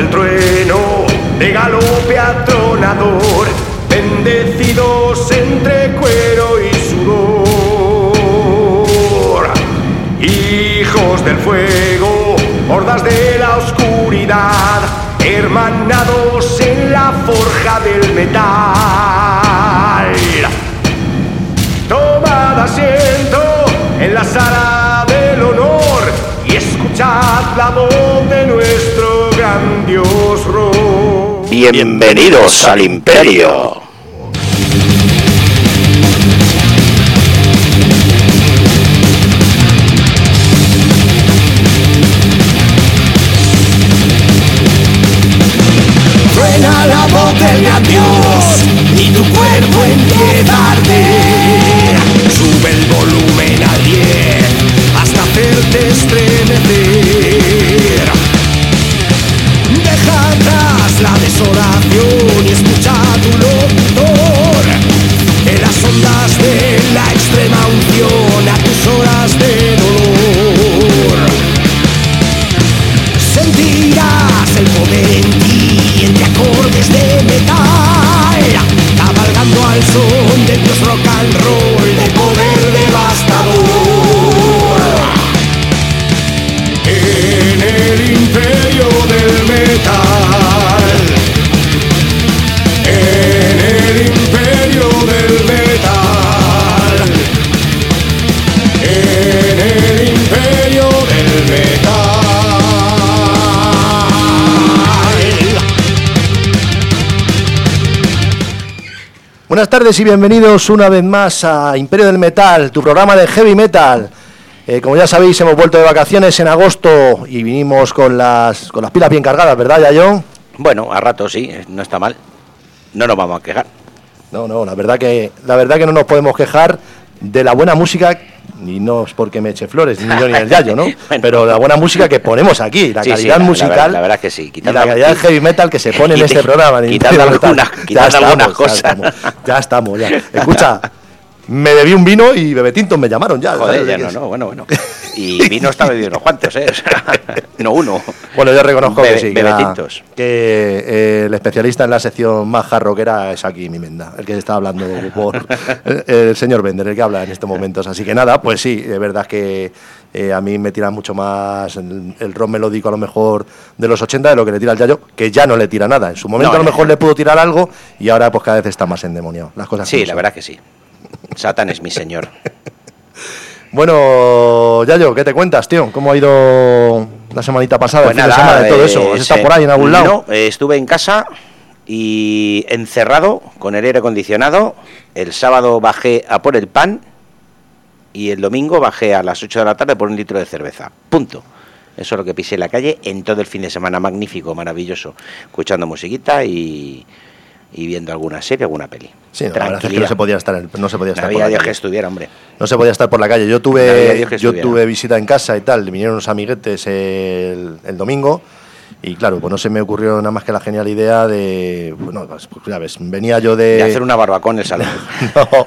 del trueno, de galope atronador, bendecidos entre cuero y sudor. Hijos del fuego, hordas de la oscuridad, hermanados en la forja del metal. Tomad asiento en la sala del honor y escuchad la voz de nuestro. Bienvenidos al Imperio. Suena la voz del gran Dios y tu cuerpo empieza a arder. Sube el volumen a 10 hasta hacerte estremecer. Desolación y escucha tu locutor. En las ondas de la extrema unción a tus horas de dolor. Sentirás el poder en ti entre acordes de metal Cabalgando al son de Dios rock and roll Buenas tardes y bienvenidos una vez más a Imperio del Metal, tu programa de heavy metal. Eh, como ya sabéis, hemos vuelto de vacaciones en agosto y vinimos con las, con las pilas bien cargadas, ¿verdad, Yayo? Bueno, a rato sí, no está mal. No nos vamos a quejar. No, no, la verdad que la verdad que no nos podemos quejar de la buena música y no es porque me eche flores ni yo ni el Yayo, ¿no? Bueno. Pero la buena música que ponemos aquí, la Sí, calidad la musical, verdad- la verdad que sí, y la calidad del heavy metal que se pone en este programa. quitando algunas- quitando algunas cosas. Ya estamos, ya. Escucha, me bebí un vino y Bebetintos me llamaron ya. Joder, ¿sabes ya de no, no, bueno, bueno. Y vino está bebido unos cuantos, ¿eh? O sea, no uno. Bueno, yo reconozco que sí, que, que, eh, el especialista en la sección más jarroquera es aquí mi menda, el que está hablando por el, el señor Bender, el que habla en estos momentos. Así que nada, pues sí, es verdad que eh, a mí me tira mucho más el, el rock melódico a lo mejor de los 80 de lo que le tira al Yayo, que ya no le tira nada. En su momento No, a lo mejor le pudo tirar algo y ahora pues cada vez está más endemoniado. Las cosas Sí, la son. verdad que sí. Satán es mi señor. Bueno, Yayo, ¿qué te cuentas, tío? ¿Cómo ha ido la semanita pasada, Pues el fin de nada, semana, de todo eh, eso? ¿Has estado se- por ahí en algún lado? No, eh, estuve en casa y encerrado con el aire acondicionado. El sábado bajé a por el pan y el domingo bajé a las 8 de la tarde por un litro de cerveza. Punto. Eso es lo que pisé en la calle en todo el fin de semana. Magnífico, maravilloso. Escuchando musiquita y, y viendo alguna serie, alguna peli. Sí, no, la verdad es que Tranquilidad. no se podía estar, no se podía estar por la Dios que calle. estuviera, hombre. No se podía estar por la calle. Yo tuve, yo tuve visita en casa y tal. Vinieron unos amiguetes el, el domingo. Y claro, pues no se me ocurrió nada más que la genial idea de. Bueno, pues, pues ya ves, venía yo de. De hacer una barbacoa en el salón. No,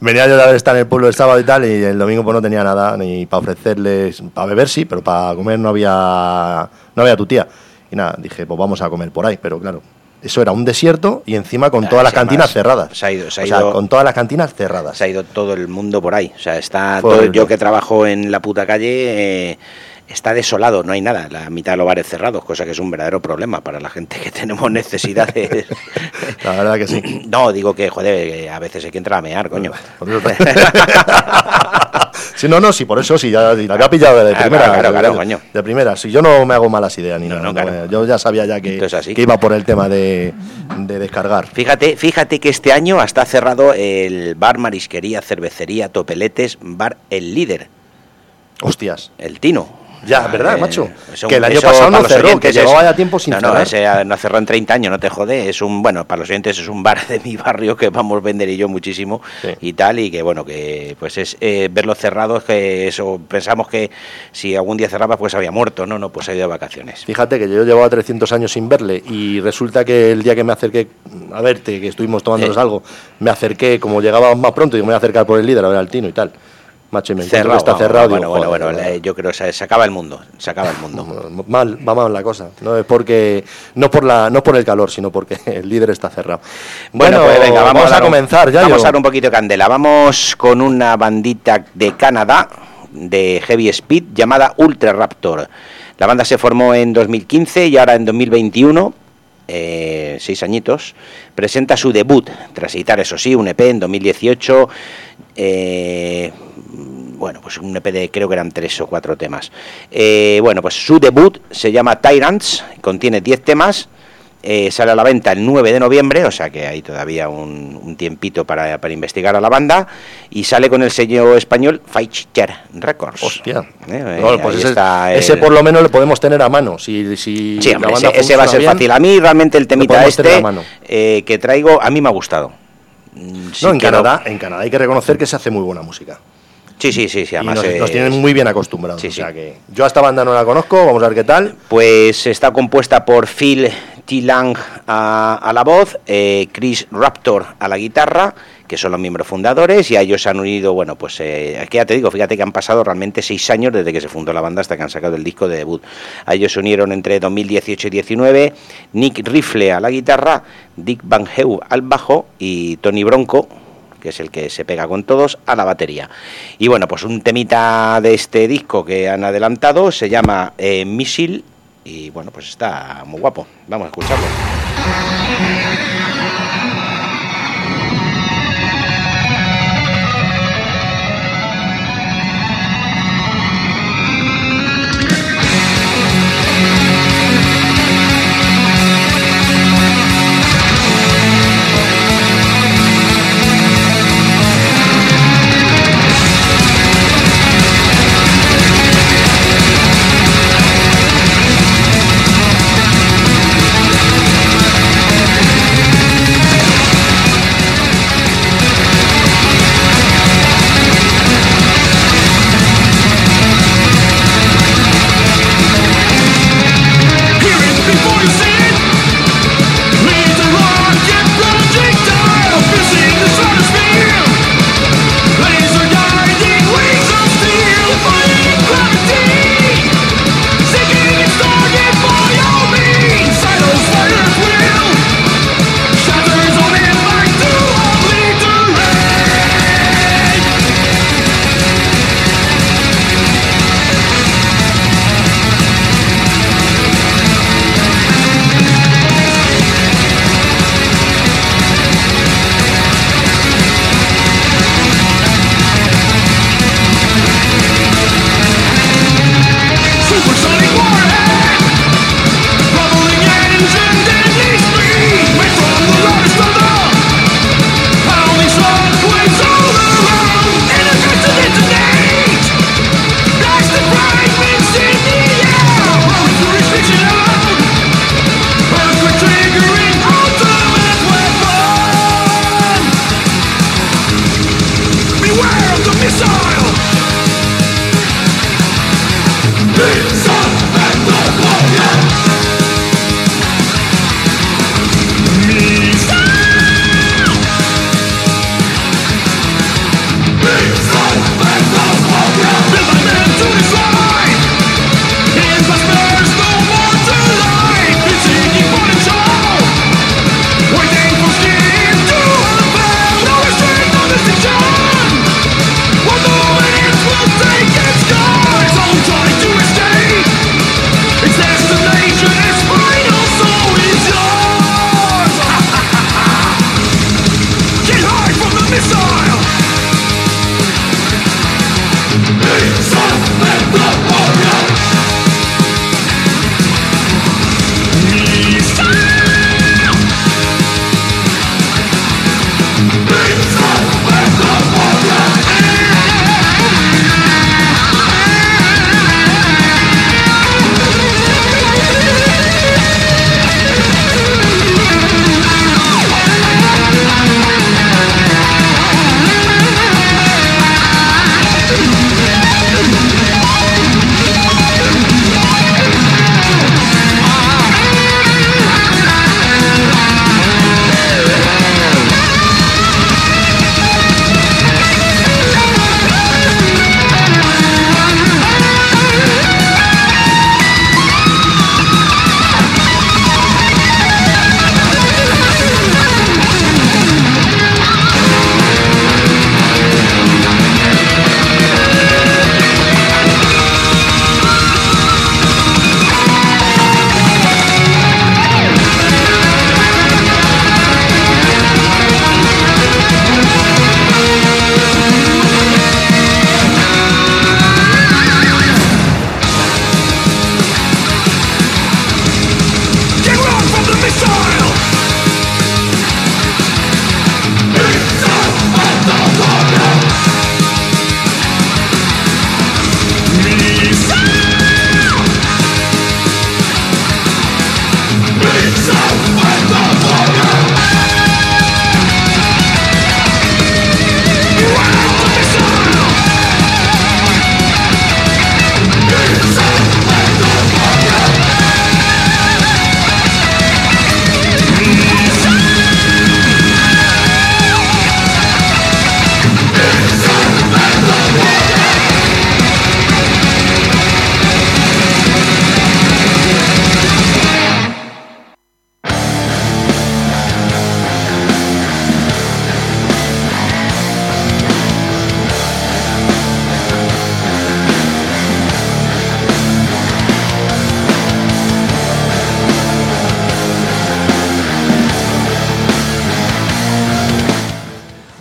venía yo de haber estado en el pueblo el sábado y tal, y el domingo pues no tenía nada, ni para ofrecerles, para beber sí, pero para comer no había, no había tu tía. Y nada, dije, pues vamos a comer por ahí, pero claro, eso era un desierto y encima con Ah, todas las cantinas cerradas. se ha ido- se ha o sea, ido- con todas las cantinas cerradas. se ha ido todo el mundo por ahí. O sea, está todo, yo que trabajo en la puta calle, eh, está desolado, no hay nada. La mitad de los bares cerrados, cosa que es un verdadero problema para la gente que tenemos necesidades. La verdad que sí. no, digo que, joder, a veces hay que entrar a mear, coño. Sí, no, no, sí, por eso sí, ya la había pillado de Ah, primera. claro, claro, coño. de primera, sí, yo no me hago malas ideas ni No, nada. no, yo ya sabía ya que iba por el tema de, de descargar. Fíjate, fíjate que este año está cerrado el bar Marisquería, Cervecería, Topeletes, bar El Líder, Hostias. el Tino. Ya, Ah, ¿verdad, eh, macho? un- Que el año pasado no cerró, que llevaba ya tiempo sin no, No, cerrar. ese ah, no cerró en 30 años, no te jode. Es un, bueno, para los oyentes es un bar de mi barrio que vamos Vender y yo muchísimo Sí. y tal. Y que, bueno, que pues es eh, verlo cerrado, es que eso, pensamos que si algún día cerraba, pues había muerto. No, no, pues ha ido de vacaciones. Fíjate que yo llevaba 300 años sin verle y resulta que el día que me acerqué a verte, que estuvimos tomándonos Sí. algo, me acerqué, como llegábamos más pronto, y me voy a acercar por el líder a ver al Tino y tal. Macho, y me Cerrado, está cerrado. Bueno, digo, bueno, joder, bueno, eh, yo creo que se, acaba el mundo. Se acaba el mundo. Mal, va mal la cosa. No es porque no por la no por el calor, sino porque el líder está cerrado. Bueno, pues venga, vamos, a, un- comenzar ya. Vamos a dar un poquito de candela. Vamos con una bandita de Canadá de heavy speed llamada Ultra Raptor. La banda se formó en 2015 y ahora en 2021, eh, seis añitos, presenta su debut, tras editar, eso sí, un EP en 2018. eh, bueno, pues un EP de creo que eran tres o cuatro temas. Eh, bueno, pues su debut se llama Tyrants, contiene 10 temas. eh, sale a la venta el 9 de noviembre, o sea que hay todavía un, un tiempito para, para investigar a la banda. Y sale con el sello español Feichter Records. Hostia. Eh, Bueno, pues ese, por lo menos le podemos tener a mano. Si, si Sí, la hombre, banda ese, ese va a ser bien. fácil. A mí realmente el temita este eh, que traigo, a mí me ha gustado. Sí no, en Canadá, en Canadá hay que reconocer que se hace muy buena música. Sí, sí, sí, sí. Y Además nos, es- nos tienen muy bien acostumbrados. Sí, o sea sí. que yo a esta banda no la conozco, vamos a ver qué tal. Pues está compuesta por Phil T. Lang a, a la voz, eh, Chris Raptor a la guitarra, que son los miembros fundadores, y a ellos se han unido, bueno, pues eh, aquí ya te digo, fíjate que han pasado realmente seis años desde que se fundó la banda hasta que han sacado el disco de debut. A ellos se unieron entre 2018 y 19 Nick Rifle a la guitarra, Dick Van Heu al bajo y Tony Bronco, que es el que se pega con todos, a la batería. Y bueno, pues un temita de este disco que han adelantado se llama eh, Missile y bueno, pues está muy guapo. Vamos a escucharlo.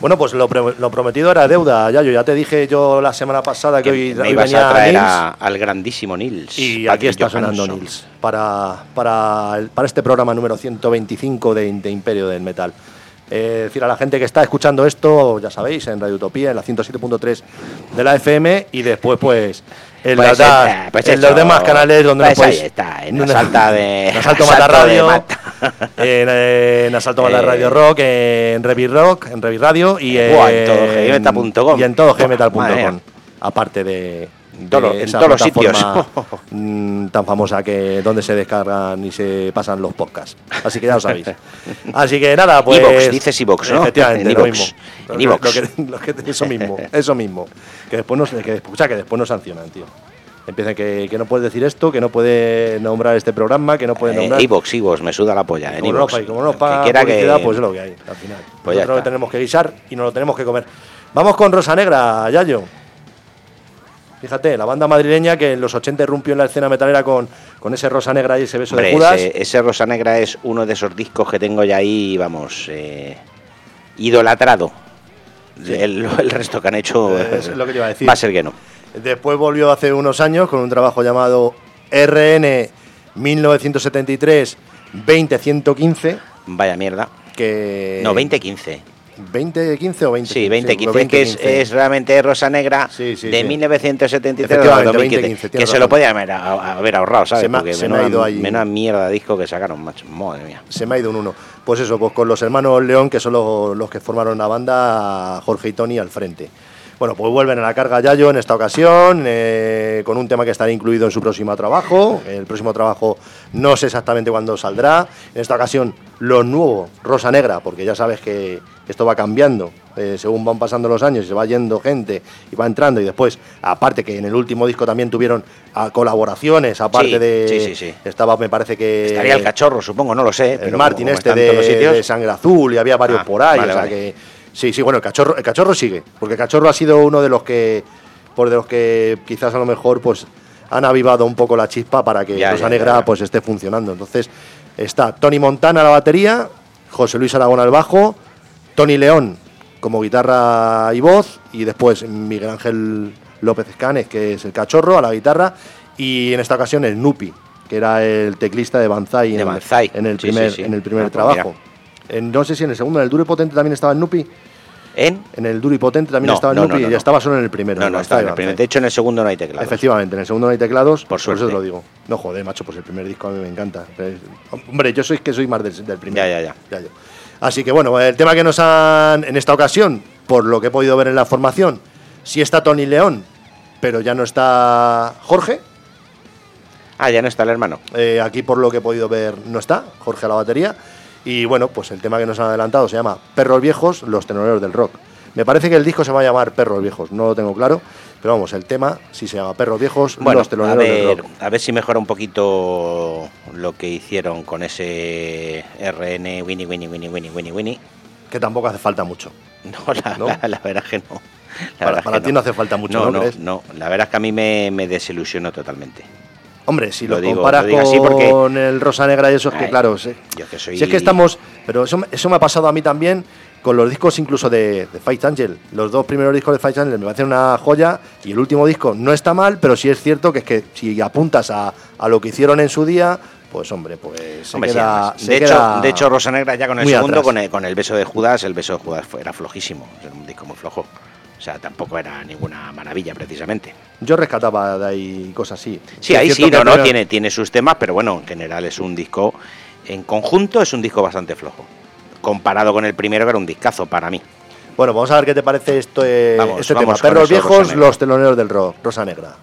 Bueno, pues lo, prometido era deuda, Yayo. Ya te dije yo la semana pasada que, Que hoy, me hoy ibas venía a traer Nils. a- al grandísimo Nils. Y aquí está sonando. Nils para, para, el- para este programa número 125 de, de Imperio del Metal. Eh, decir a la gente que está escuchando esto, ya sabéis, en Radio Utopía, en la 107.3 de la FM y después, pues, en, Pues, las da- eh, pues en eso, los demás canales donde pues nos podéis. ahí está, en Asalta de- en Asalto Mata Radio, Mata. en, eh, en Asalto Mata Eh, Radio Rock, en Revi Rock, en Revi Radio y en en, todo gmetal.com. y en todo gmetal.com. Aparte de, todo- de en esa todos los sitios. tan famosa que donde se descargan y se pasan los podcasts. Así que ya lo sabéis. Así que nada, pues. Evox, dices Evox, ¿no? Efectivamente, En lo Evox. mismo. En Lo- Evox. lo que- lo que- eso mismo, eso mismo. Que después nos, que, o sea, que después nos sancionan, tío. Empiezan que, que no puede decir esto, que no puede nombrar este programa, que no puede nombrar. Eh, Evox, Evox, me suda la polla. En Como no, Evox. como no nos Que paga quiera publicidad, que- pues es lo que hay, al final. Pues Nosotros lo tenemos que guisar y nos lo tenemos que comer. Vamos con Rosa Negra, Yayo. Fíjate, la banda madrileña que en los 80 irrumpió en la escena metalera con, con ese Rosa Negra y ese beso Hombre, de Judas. ese, ese Rosa Negra es uno de esos discos que tengo ya ahí, vamos, eh, idolatrado. El, el resto que han hecho Eh, es lo que te iba a decir. va a ser que no. Después volvió hace unos años con un trabajo llamado RN 1973-20115, Vaya mierda. que... No, 2015. 2015 o 20 Sí, 2015, que es, 2015. es realmente Rosa Negra Sí, sí, de sí. 1973 a Efectivamente, 2015. 2015, que se lo podía haber, ahorrado, ¿sabes? Se me Porque se me ha menuda- ido ahí. menuda mierda de disco que sacaron, macho. Madre mía. Se me ha ido un uno. Pues eso, pues con los hermanos León, que son los, los que formaron la banda, Jorge y Tony al frente. Bueno, pues vuelven a la carga Yayo en esta ocasión, eh, con un tema que estará incluido en su próximo trabajo. El próximo trabajo no sé exactamente cuándo saldrá. En esta ocasión, lo nuevo, Rosa Negra, porque ya sabes que esto va cambiando. eh, según van pasando los años y se va yendo gente y va entrando. Y después, aparte que en el último disco también tuvieron ah, colaboraciones, aparte Sí, de. sí, sí, sí. Estaba, me parece que. Estaría el cachorro, supongo, no lo sé. el como este de, de Sangre Azul y había varios Ah, por ahí. vale, o sea vale. que, sí, sí, bueno, el cachorro, el cachorro sigue, porque el cachorro ha sido uno de los que, por de los que quizás a lo mejor pues han avivado un poco la chispa para que Ya, Rosa ya, Negra ya, pues esté funcionando. Entonces está Tony Montana a la batería, José Luis Aragón al bajo, Tony León como guitarra y voz y después Miguel Ángel López Escanes, que es el cachorro, a la guitarra y en esta ocasión el Nupi, que era el teclista de Banzai, De en, Banzai. en el Sí, primer, sí, sí. En el primer Ah, trabajo. En- no sé si en el segundo, en el duro y potente también estaba el Nupi. ¿En? En el duro y potente también No, estaba el no, Nupi no, y estaba solo en el primero. No, en no, está en el Banzai. primer. De hecho, en el segundo no hay teclados. Efectivamente, en el segundo no hay teclados, Por por, eso suerte. te lo digo. No, joder, macho, pues el primer disco a mí me encanta. Es- Hombre, yo soy que soy más del, del primero. Ya, ya, ya. Así que bueno, el tema que nos han, en esta ocasión, por lo que he podido ver en la formación, sí está Tony León, pero ya no está Jorge. Ah, ya no está el hermano. Eh, aquí, por lo que he podido ver, no está Jorge a la batería. Y bueno, pues el tema que nos han adelantado se llama Perros Viejos, los tenoreros del rock. Me parece que el disco se va a llamar Perros Viejos, no lo tengo claro, pero vamos, el tema sí se llama Perros Viejos, Bueno, los a teloneros del ver, rock. a ver si mejora un poquito lo que hicieron con ese RN Winnie Winnie Winnie Winnie Winnie Winnie. Que tampoco hace falta mucho. No, la, ¿No? la- la verdad es que no. La Para- que ti no hace falta mucho, no, ¿no no. La verdad es que a mí me, me desilusionó totalmente. Hombre, si lo, Lo digo- comparas lo digo así con el Rosa Negra y eso es que, claro, sí. yo que soy- si es que estamos. Pero eso, me- eso me ha pasado a mí también con los discos incluso de, de Fight Angel. Los dos primeros discos de Fight Angel me parecen una joya y el último disco no está mal, pero sí es cierto que es que si apuntas a, a lo que hicieron en su día, pues hombre, pues se Hombre, sí, queda. se de, queda hecho, de hecho, Rosa Negra ya con el segundo, atrás. con el, con el beso de Judas, el beso de Judas fue, era flojísimo. Era un disco muy flojo. O sea, tampoco era ninguna maravilla, precisamente. Yo rescataba de ahí cosas así. Sí, ahí sí, que no, no, tiene, tiene sus temas, pero bueno, en general es un disco, en conjunto es un disco bastante flojo. Comparado con el primero, que era un discazo para mí. Bueno, vamos a ver qué te parece esto, eh, Vamos, este vamos tema. Perros eso, viejos, los teloneros del rock, Rosa Negra.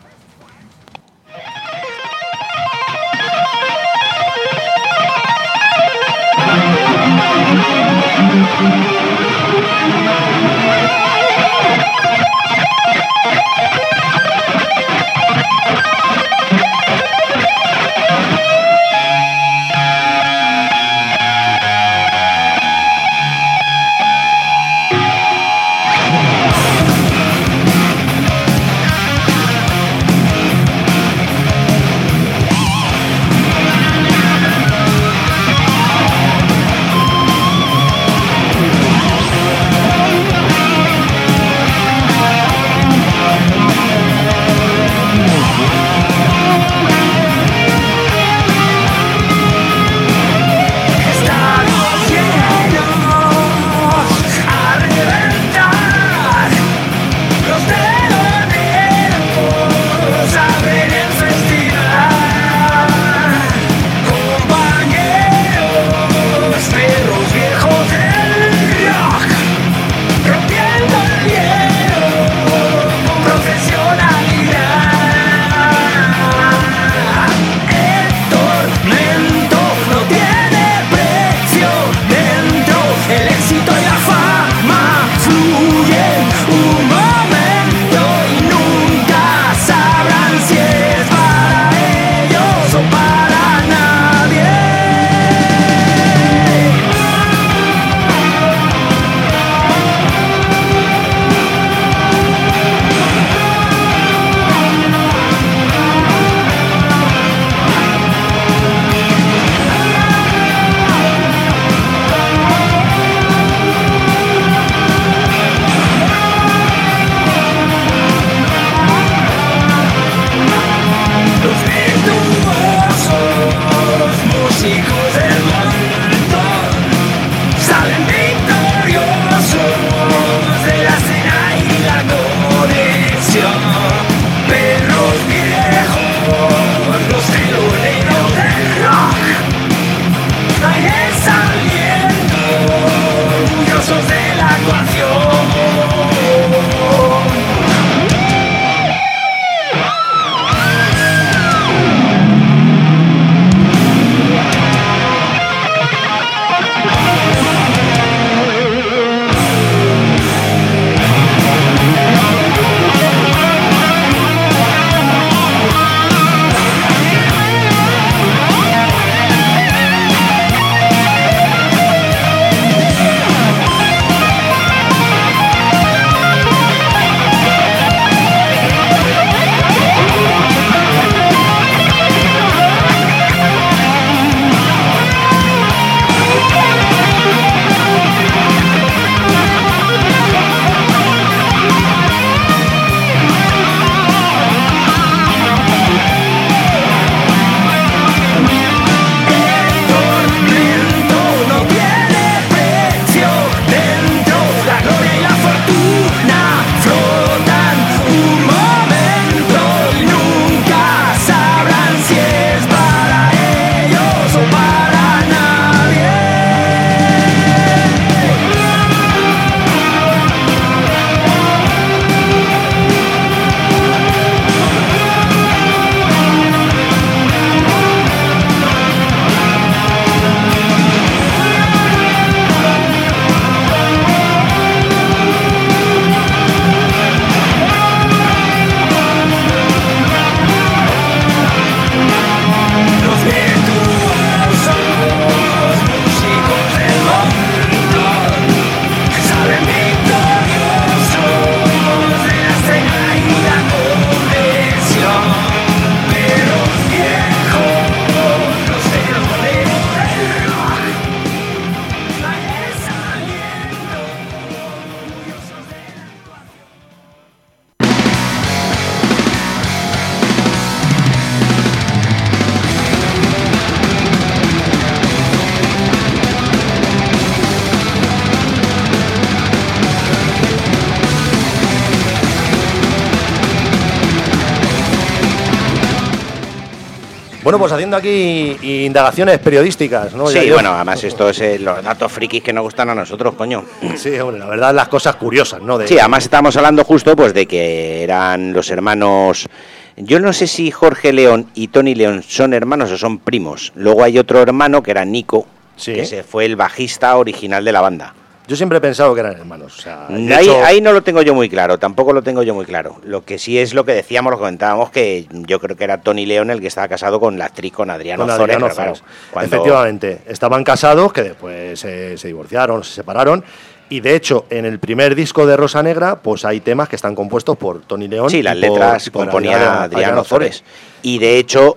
Bueno, pues haciendo aquí indagaciones periodísticas, ¿no? Sí, bueno, además esto es eh, los datos frikis que nos gustan a nosotros, coño. Sí, hombre, la verdad, las cosas curiosas, ¿no? De- Sí, además estábamos hablando justo pues de que eran los hermanos. Yo no sé si Jorge León y Tony León son hermanos o son primos. Luego hay otro hermano que era Nico, Sí. que se fue el bajista original de la banda. Yo siempre he pensado que eran hermanos. O sea, de Ahí, hecho- ahí no lo tengo yo muy claro, tampoco lo tengo yo muy claro. Lo que sí es lo que decíamos, lo comentábamos, que yo creo que era Tony León el que estaba casado con la actriz, con Adriano con Adriano claro, cuando- Efectivamente, estaban casados, que después eh, se divorciaron, se separaron. Y de hecho, en el primer disco de Rosa Negra, pues hay temas que están compuestos por Tony León. Sí, y las letras por componía Adriano- Adriano, Ozores. Y de hecho,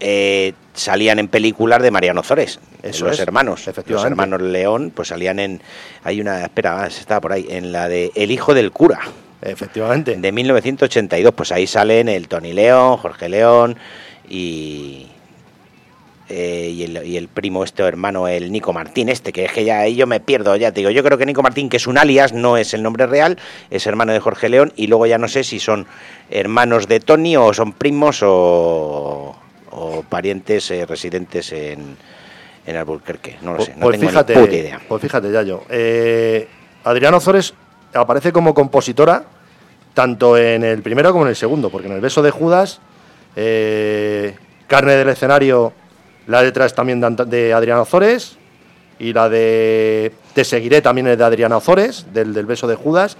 eh, salían en películas de Mariano Ozores, Eso los es, hermanos. Los hermanos León, pues salían en. Hay una. Espera, más, estaba por ahí. En la de El hijo del cura, Efectivamente. de 1982. Pues ahí salen el Tony León, Jorge León y. eh, y, el, y el primo este hermano, el Nico Martín este, que es que ya ahí yo me pierdo, ya te digo, yo creo que Nico Martín, que es un alias, no es el nombre real, es hermano de Jorge León, y luego ya no sé si son hermanos de Tony o son primos o, o parientes eh, residentes en, en Albuquerque, no lo Pues, sé, no pues tengo fíjate, ni puta idea. pues fíjate, ya yo. Adriana Ozores aparece como compositora tanto en el primero como en el segundo, porque en el beso de Judas, eh, carne del escenario, la letra es también de, de Adriana Ozores y la de Te seguiré también es de Adriana Ozores, del, del beso de Judas.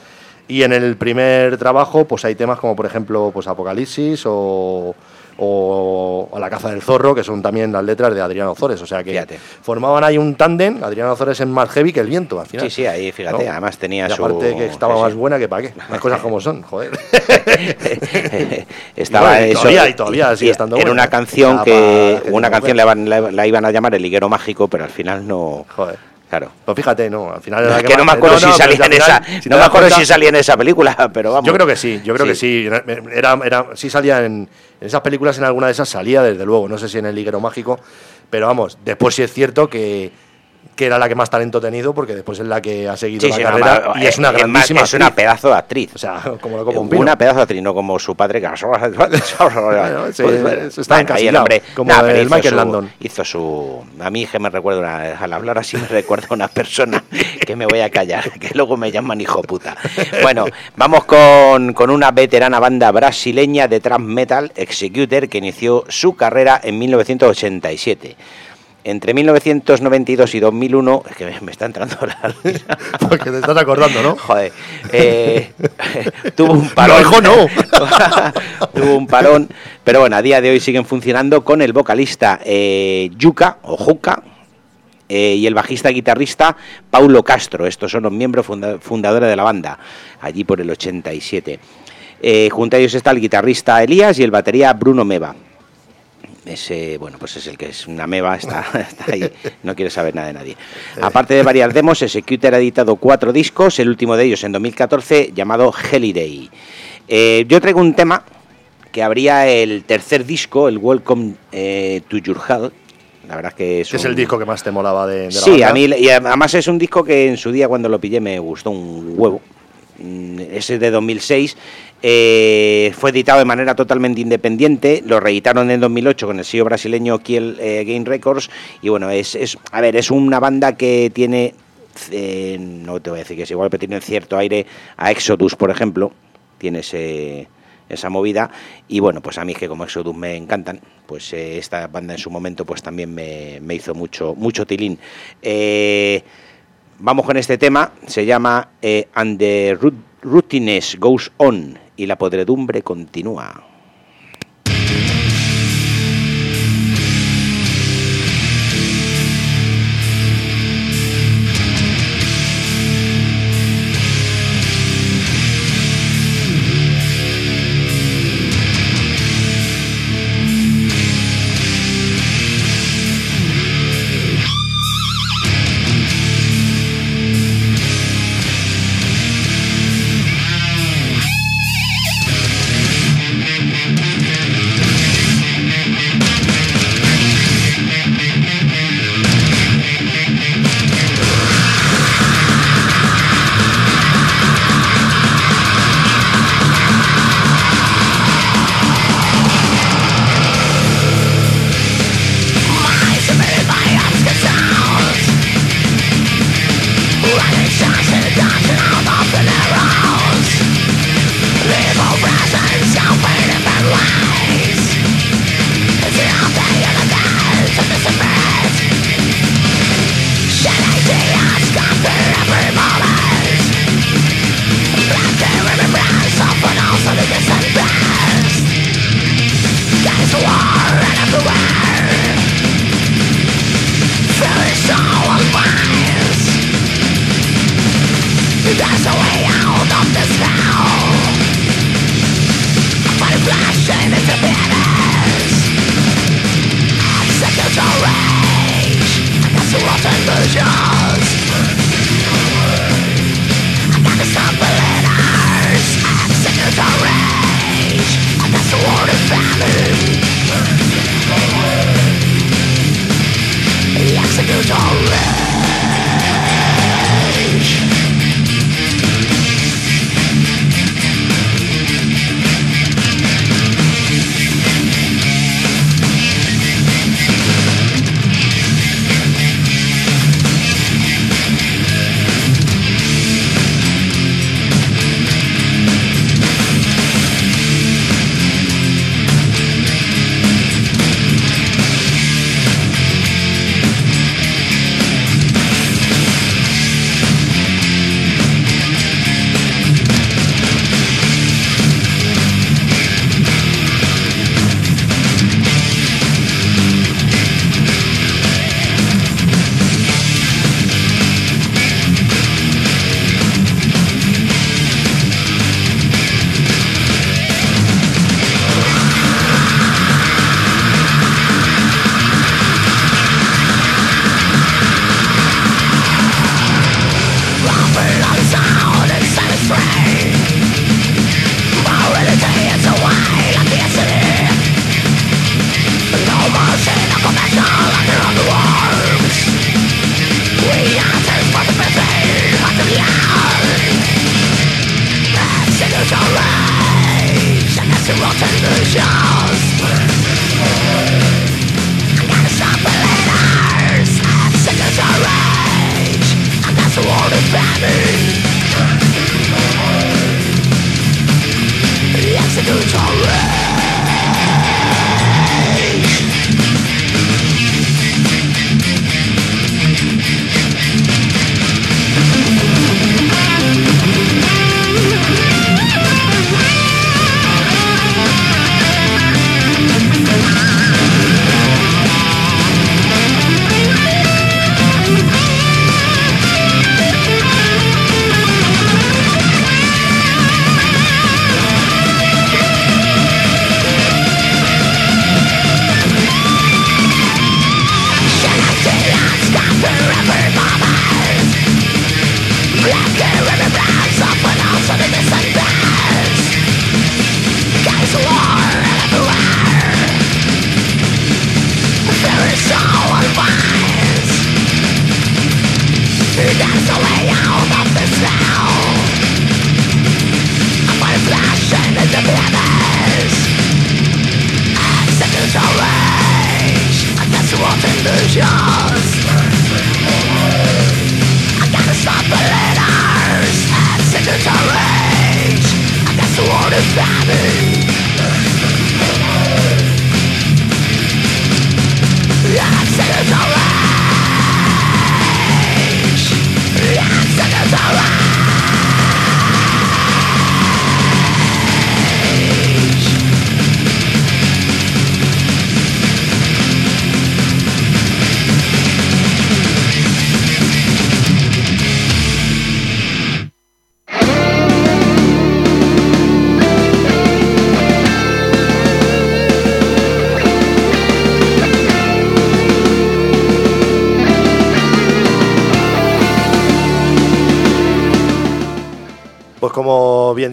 Y en el primer trabajo, pues hay temas como por ejemplo pues Apocalipsis o, o A la caza del zorro, que son también las letras de Adriana Ozores. O sea que Fíjate. formaban ahí un tándem. Adriana Ozores es más heavy que el viento, al final. Sí, sí, ahí fíjate, ¿no? además tenía Y su... aparte que estaba sí, más sí. buena que para qué. Las cosas como son, joder. Estaba Y bueno, y eso, todavía- y todavía sigue estando Era buena. una canción Ya, que una canción la, iban- la- la iban a llamar El Liguero Mágico, pero al final no. Joder. Claro. Pues fíjate, no, al final... Era es la que no me acuerdo si salía al en esa, si no me acuerdo cuenta- si salía en esa película, pero vamos. Yo creo que sí, yo creo que sí. Era, era, sí salía en, en esas películas, en alguna de esas salía, desde luego. No sé si en El Liguero Mágico, pero vamos, después sí es cierto que, que era la que más talento ha tenido, porque después es la que ha seguido Sí, la sí, carrera y es una eh, grandísima Es una pedazo de actriz. O sea, como lo como un pino. una pedazo de actriz, no como su padre que Bueno, sí, Pues, está ahí encasillado, como nah, el Michael su- Landon. Hizo su. A mí que me recuerda, una- al hablar así me recuerda a una persona que me voy a callar, que luego me llaman hijo puta. Bueno, vamos con, con una veterana banda brasileña de trap metal, Executor, que inició su carrera en 1987. Entre 1992 y 2001, es que me, está entrando la. Porque te estás acordando, ¿no? Joder. eh, tuvo un parón. No, hijo, no. tuvo un parón. Pero bueno, a día de hoy siguen funcionando con el vocalista eh, Yuka o Juca. eh, y el bajista guitarrista Paulo Castro. Estos son los miembros funda- fundadores de la banda, allí por el 87. Eh, junto a ellos está el guitarrista Elías y el batería Bruno Meva. Ese, bueno, pues es el que es una meba, está, está ahí, no quiere saber nada de nadie. Aparte de varias demos, Executor ha editado cuatro discos, el último de ellos en 2014, llamado Holiday. Eh, yo traigo un tema que habría el tercer disco, el Welcome eh, to Your Hell. La verdad es que es, el disco que más te molaba de, de la Sí, banda. a mí, y además es un disco que en su día cuando lo pillé me gustó un huevo. Mm, Ese de 2006 eh, fue editado de manera totalmente independiente, lo reeditaron en 2008 con el sello brasileño Kiel eh, Game Records y bueno, es, a ver, es una banda que tiene, eh, no te voy a decir que es igual, pero tiene cierto aire a Exodus, por ejemplo, tiene ese, esa movida y bueno, pues a mí que como Exodus me encantan, pues esta banda en su momento pues también me, me hizo mucho, mucho tilín. Vamos con este tema, se llama eh, And the Routiness Goes On y la podredumbre continúa.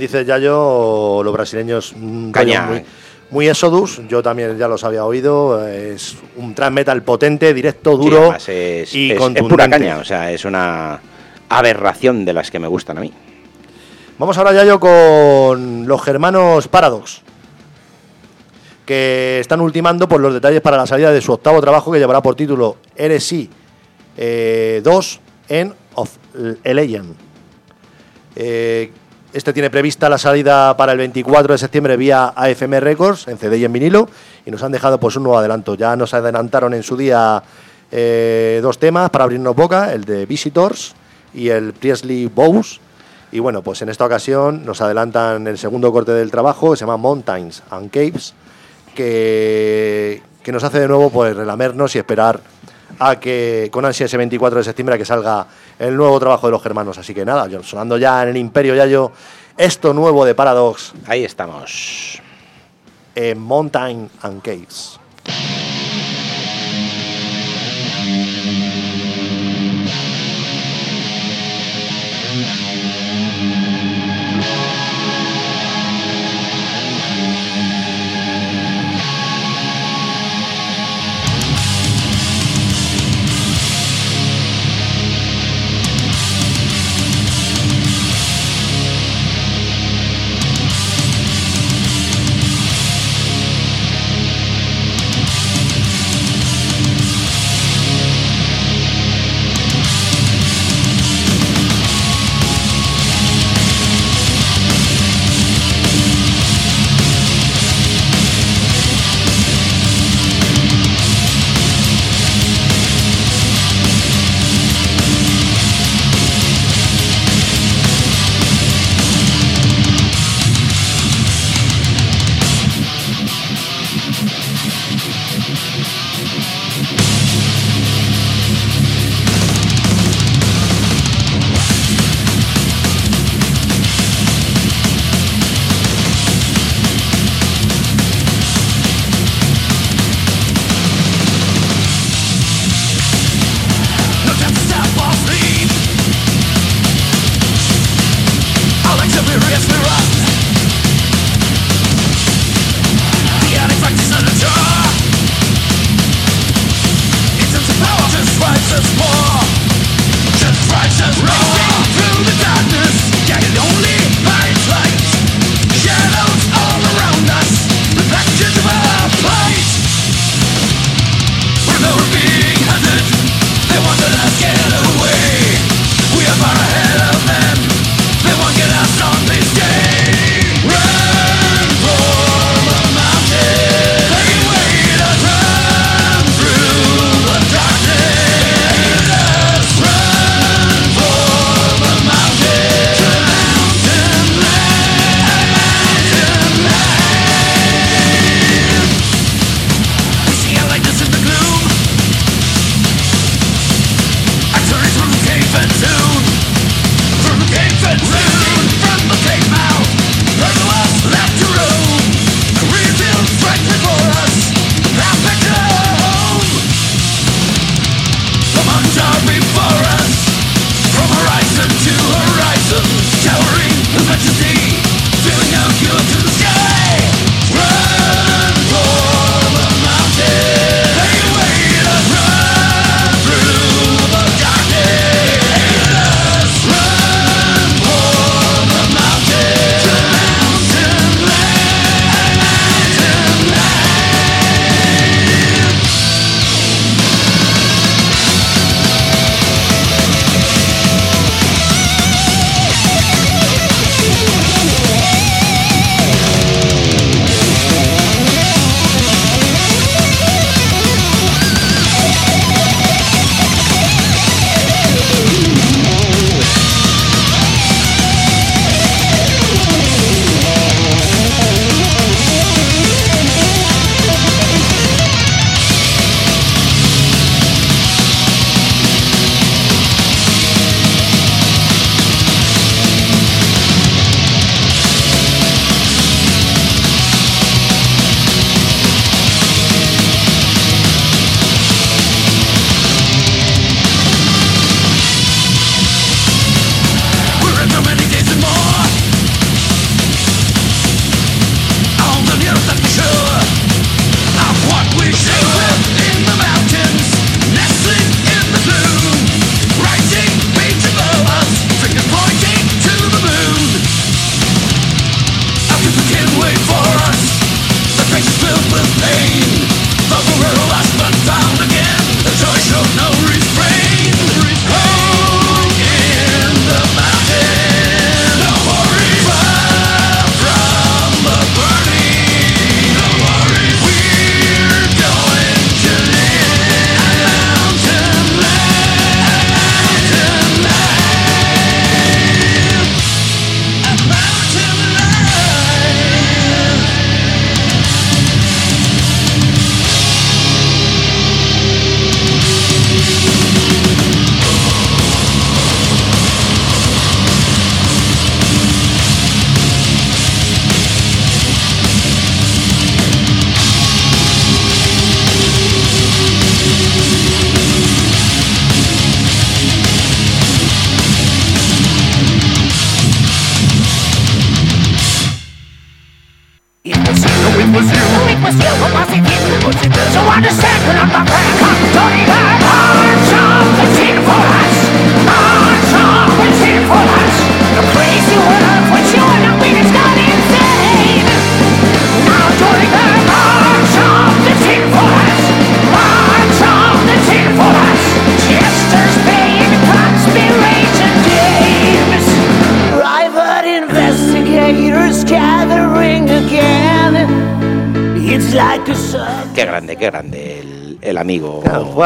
Dice Yayo, los brasileños mm, Caña. muy, muy Exodus, yo también ya los había oído, es un thrash metal potente, directo, duro es, y es- es pura caña, o sea, es una aberración de las que me gustan a mí. Vamos ahora, Yayo, con los germanos Paradox, que están ultimando por los detalles para la salida de su octavo trabajo que llevará por título RSI 2 en Of a Legend. Eh, este tiene prevista la salida para el 24 de septiembre vía AFM Records en CD y en vinilo y nos han dejado pues un nuevo adelanto. Ya nos adelantaron en su día eh, dos temas para abrirnos boca, el de Visitors y el Priestley Bows. Y bueno, pues en esta ocasión nos adelantan el segundo corte del trabajo, que se llama Mountains and Caves, que, que nos hace de nuevo pues relamernos y esperar a que con ansia ese 24 de septiembre a que salga el nuevo trabajo de los germanos. Así que nada, sonando ya en el Imperio Yayo esto nuevo de Paradox Ahí estamos. en Mountain and Caves.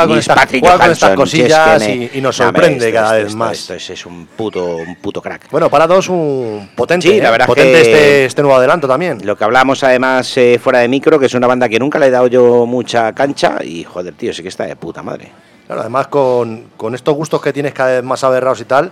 Juega con, estas, cosillas y, nos sorprende cada vez más. Esto, es, un puto, un puto crack. Bueno, para dos un potente, sí, la ¿eh? verdad potente este, este, nuevo adelanto también. Lo que hablamos además eh, fuera de micro, que es una banda que nunca le he dado yo mucha cancha y joder, tío, sí que está de puta madre. Claro, además con, con estos gustos que tienes cada vez más aberrados y tal,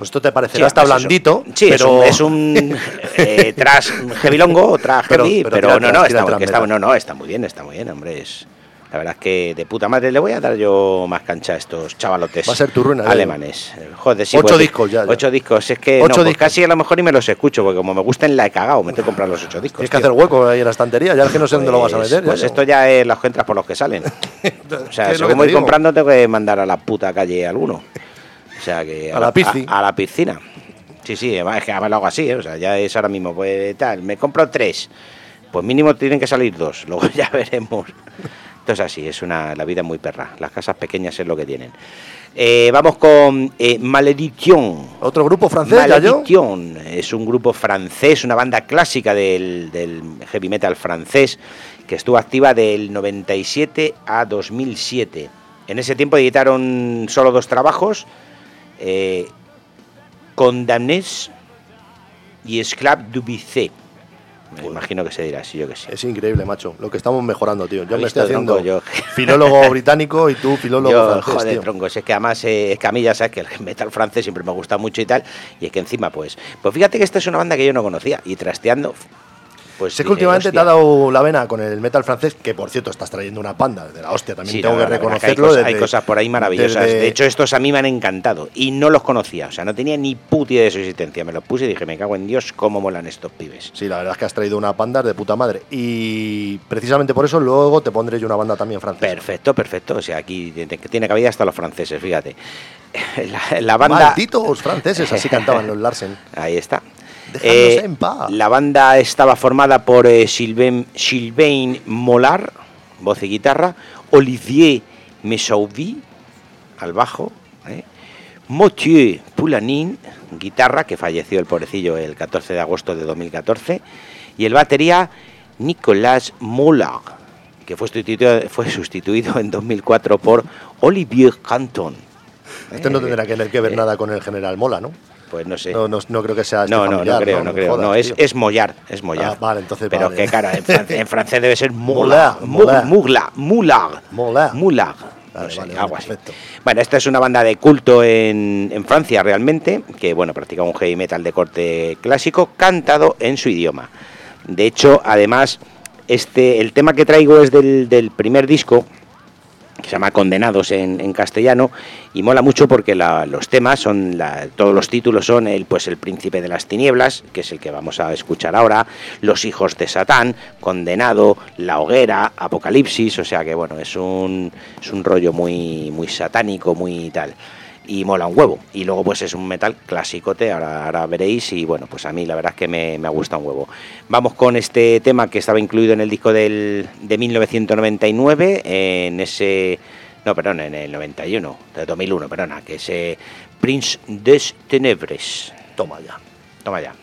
pues esto te parecerá hasta blandito. Sí, pero... es un, es un eh, tras heavy tras heavy, pero, no, no, está, está, no, no, está muy bien, está muy bien, hombre, es la verdad es que de puta madre le voy a dar yo más cancha a estos chavalotes. Va a ser tu ruina. ¿eh? Alemanes. Joder, sí. Ocho pues, discos ya, Ocho discos. Es que ocho pues casi a lo mejor ni me los escucho, porque como me gustan la he cagado, me tengo que comprar los ocho discos. Tienes que hacer hueco ahí en la estantería, ya es que no sé dónde lo vas a pues, meter. Pues esto ya es las entras por los que salen. o sea, según voy comprando tengo que mandar a la puta calle alguno. O sea que... A, la piscina. A, la piscina. Sí, sí, es que lo hago así, ¿eh? o sea, ya es ahora mismo, pues tal, me compro tres, pues mínimo tienen que salir dos, luego ya veremos. Esto es así, es una, la vida muy perra. Las casas pequeñas es lo que tienen. Eh, vamos con eh, Malediction. ¿Otro grupo francés? Malediction. Es un grupo francés, una banda clásica del, heavy metal francés que estuvo activa del 97 a 2007. En ese tiempo editaron solo dos trabajos, eh, Condamnés y Esclave du Bicet. Me imagino que se dirá así, yo que sé. Es increíble, macho. Lo que estamos mejorando, tío. Yo me estoy haciendo yo. filólogo británico y tú filólogo yo, francés, Joder, tronco. Es que además, eh, es que a mí ya sabes que el metal francés siempre me gusta mucho y tal. Y es que encima, pues... Pues fíjate que esta es una banda que yo no conocía. Y trasteando... Pues sé que últimamente te ha dado la vena con el metal francés, que por cierto estás trayendo una panda de la hostia, también Sí, tengo no, que reconocerlo. hay, cosas, hay cosas por ahí maravillosas. desde- De hecho, estos a mí me han encantado y no los conocía. O sea, no tenía ni puta idea de su existencia. Me los puse y dije, me cago en Dios, cómo molan estos pibes. Sí, la verdad es que has traído una banda de puta madre. Y precisamente por eso luego te pondré yo una banda también francesa. Perfecto, perfecto. O sea, aquí tiene, tiene cabida hasta los franceses, fíjate. La, la banda. Malditos franceses, así cantaban los Larsen. Ahí está. En paz. La banda estaba formada por eh, Sylvain, Sylvain Mollard, voz y guitarra, Olivier Messaoudi, al bajo, ¿eh? Mathieu Poulanin, guitarra, que falleció el pobrecillo el 14 de agosto de 2014, y el batería Nicolas Mollard, que fue sustituido, fue sustituido en 2004 por Olivier Canton. Este no Eh, tendrá que, que ver eh, nada con el general Mola, ¿no? Pues no sé. No, no, no creo que sea este No, no, no creo, no, creo. jodas, no, es, es Mollard, es Mollard. Ah, vale, entonces Pero vale. qué cara, en, fran- en francés debe ser. Moulard, Moulard. Moulard. Moulard. Moulard. Vale, No sé, vale, algo vale, así. perfecto. Bueno, esta es una banda de culto en, en Francia realmente, que bueno, practica un heavy metal de corte clásico, cantado en su idioma. De hecho, además, este, el tema que traigo es del, del primer disco, se llama Condenados en, en castellano y mola mucho porque la- los temas son la- todos los títulos son el pues el príncipe de las tinieblas que es el que vamos a escuchar ahora los hijos de Satán condenado la hoguera apocalipsis o sea que bueno es un es un rollo muy muy satánico muy tal y mola un huevo. Y luego pues es un metal clásicote ahora, ahora veréis y bueno pues a mí la verdad es que me, me gusta un huevo. Vamos con este tema que estaba incluido en el disco del, de 1999 en ese no perdón en el 91 de 2001 perdona que es eh, Prince des Tenebres Toma ya. toma ya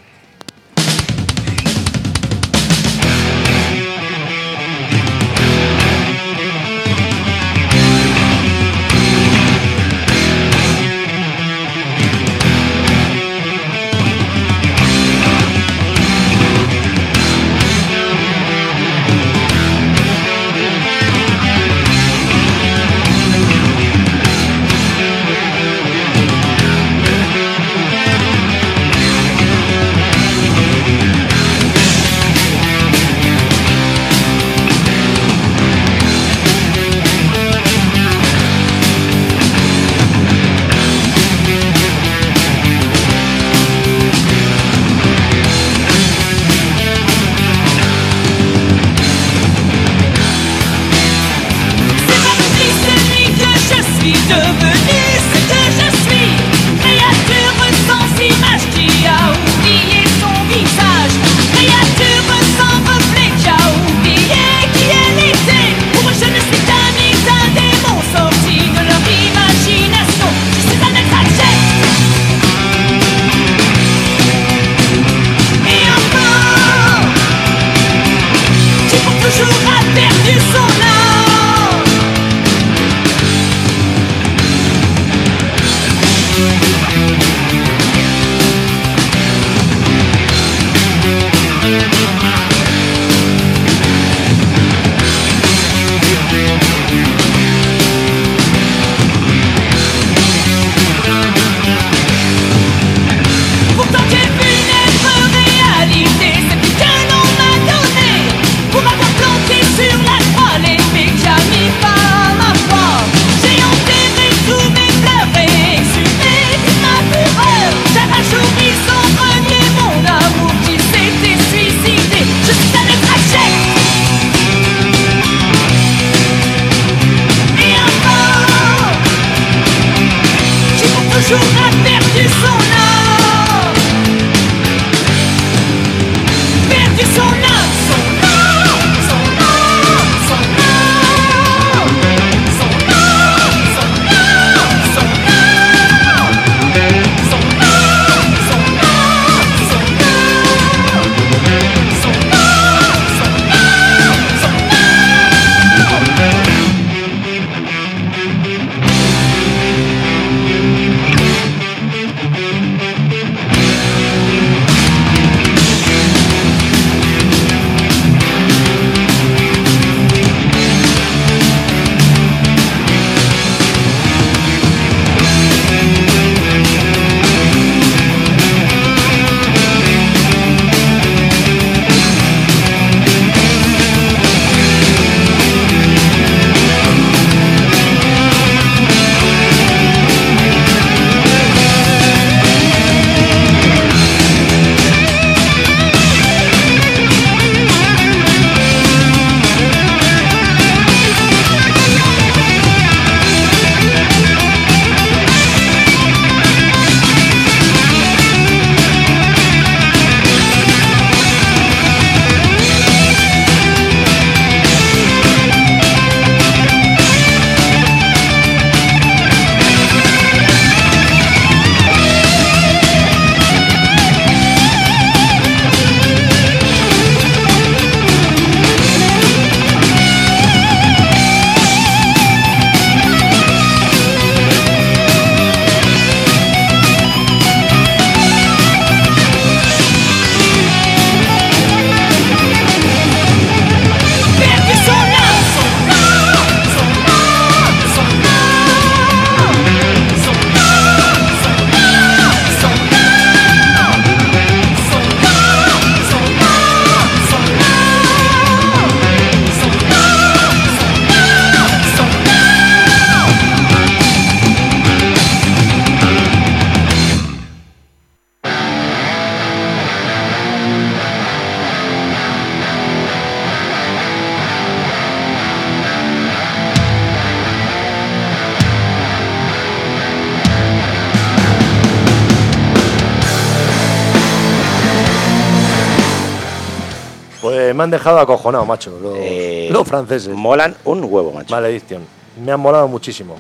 me han dejado acojonado, macho, los, Eh, los franceses. Molan un huevo, macho. Maledición. Me han molado muchísimo.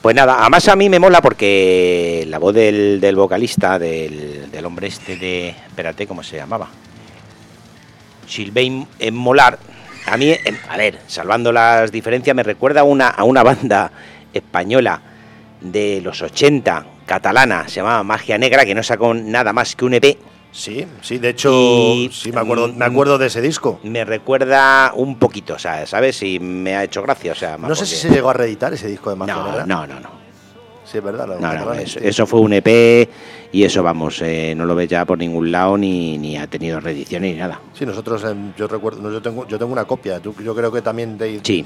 Pues nada, además a mí me mola porque la voz del, del vocalista, del, del hombre este de... Espérate, ¿cómo se llamaba? Sylvain en Molar. A mí, em, a ver, salvando las diferencias, me recuerda a una, a una banda española de los 80, catalana, se llamaba Magia Negra, que no sacó nada más que un EP. Sí, sí, de hecho, Y- sí, me acuerdo, me acuerdo de ese disco. Me recuerda un poquito, o sea, ¿sabes? Y me ha hecho gracia, o sea... No sé si se llegó a reeditar ese disco de Magia No, no, no, no. Sí, es verdad. lo No, no, eso fue un EP y eso, vamos, eh, no lo ves ya por ningún lado ni, ni ha tenido reedición ni nada. Sí, nosotros, em, yo recuerdo, yo tengo, yo tengo una copia. Yo, yo creo que también de- Sí,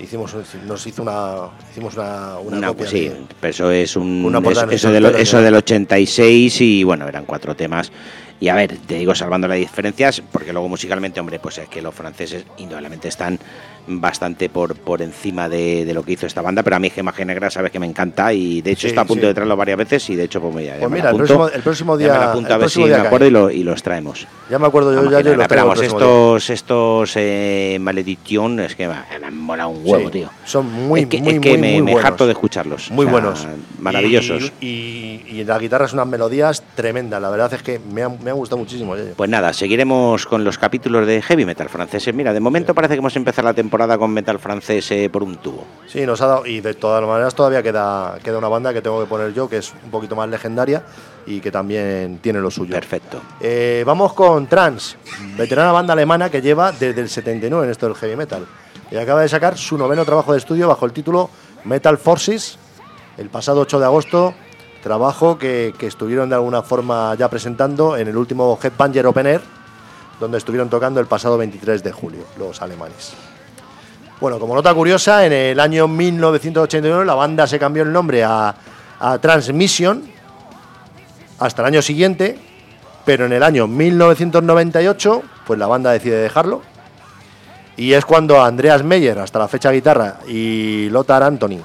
hicimos, nos hizo una, hicimos una, una una- copia. sí, de- pero eso es un Una eso, eso de lo- eso del 86 y bueno, eran cuatro temas. Y a ver, te digo salvando las diferencias, porque luego musicalmente, hombre, pues es que los franceses indudablemente están bastante por, por encima de, de lo que hizo esta banda, pero a mí Gemaje Negra sabes que me encanta y de hecho Sí, está a punto sí. de traerlo varias veces y de hecho pues, Pues me mira, el próximo, el próximo ya día. me apunto a ver si me acuerdo y, lo- y los traemos. Ya me acuerdo yo, ya yo los traigo día. estos, estos eh, Malediction es que me, me han molado un huevo, Sí, tío. Son muy, es que, muy, es que muy, me, muy me buenos. harto de escucharlos. Muy o sea, buenos. Maravillosos. Y, y, y la guitarra es unas melodías tremendas. La verdad es que me han, me han gustado muchísimo. Yayo. Pues nada, seguiremos con los capítulos de heavy metal franceses. Mira, de momento parece que hemos empezado la temporada con metal francés eh, por un tubo. Sí, nos ha dado. Y de todas maneras, todavía queda, queda una banda que tengo que poner yo, que es un poquito más legendaria y que también tiene lo suyo. Perfecto. Eh, vamos con Trans, veterana banda alemana que lleva desde el 79 en esto del heavy metal. Y acaba de sacar su noveno trabajo de estudio bajo el título Metal Forces el pasado 8 de agosto. Trabajo que, que estuvieron de alguna forma ya presentando en el último Headbanger Open Air, donde estuvieron tocando el pasado 23 de julio, los alemanes. Bueno, como nota curiosa, en el año 1989 la banda se cambió el nombre a, a Transmission hasta el año siguiente, pero en el año 1998, pues la banda decide dejarlo. Y es cuando Andreas Meyer, hasta la fecha guitarra, y Lothar Anthony,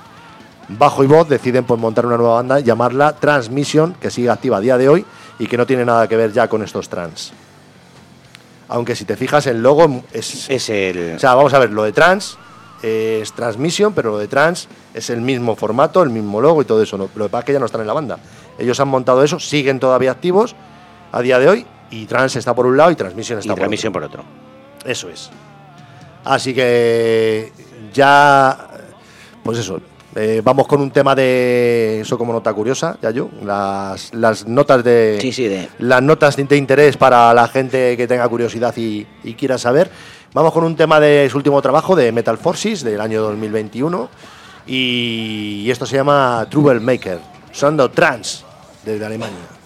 bajo y voz, deciden pues, montar una nueva banda llamarla Transmission, que sigue activa a día de hoy y que no tiene nada que ver ya con estos trans. Aunque si te fijas, el logo es, Es el. o sea, vamos a ver, lo de trans eh, es transmission, pero lo de trans es el mismo formato, el mismo logo y todo eso. Lo que pasa es que ya no están en la banda. Ellos han montado eso, siguen todavía activos a día de hoy y trans está por un lado y transmission y está por transmisión otro. por otro. Eso es. Así que ya, pues eso. eh, vamos con un tema de eso como nota curiosa, ya yo. Las, las notas de Sí, sí, de. las notas de interés para la gente que tenga curiosidad y, y quiera saber. Vamos con un tema de su último trabajo, de Metal Forces, del año 2021. Y, esto se llama Troublemaker, sonando trans desde Alemania.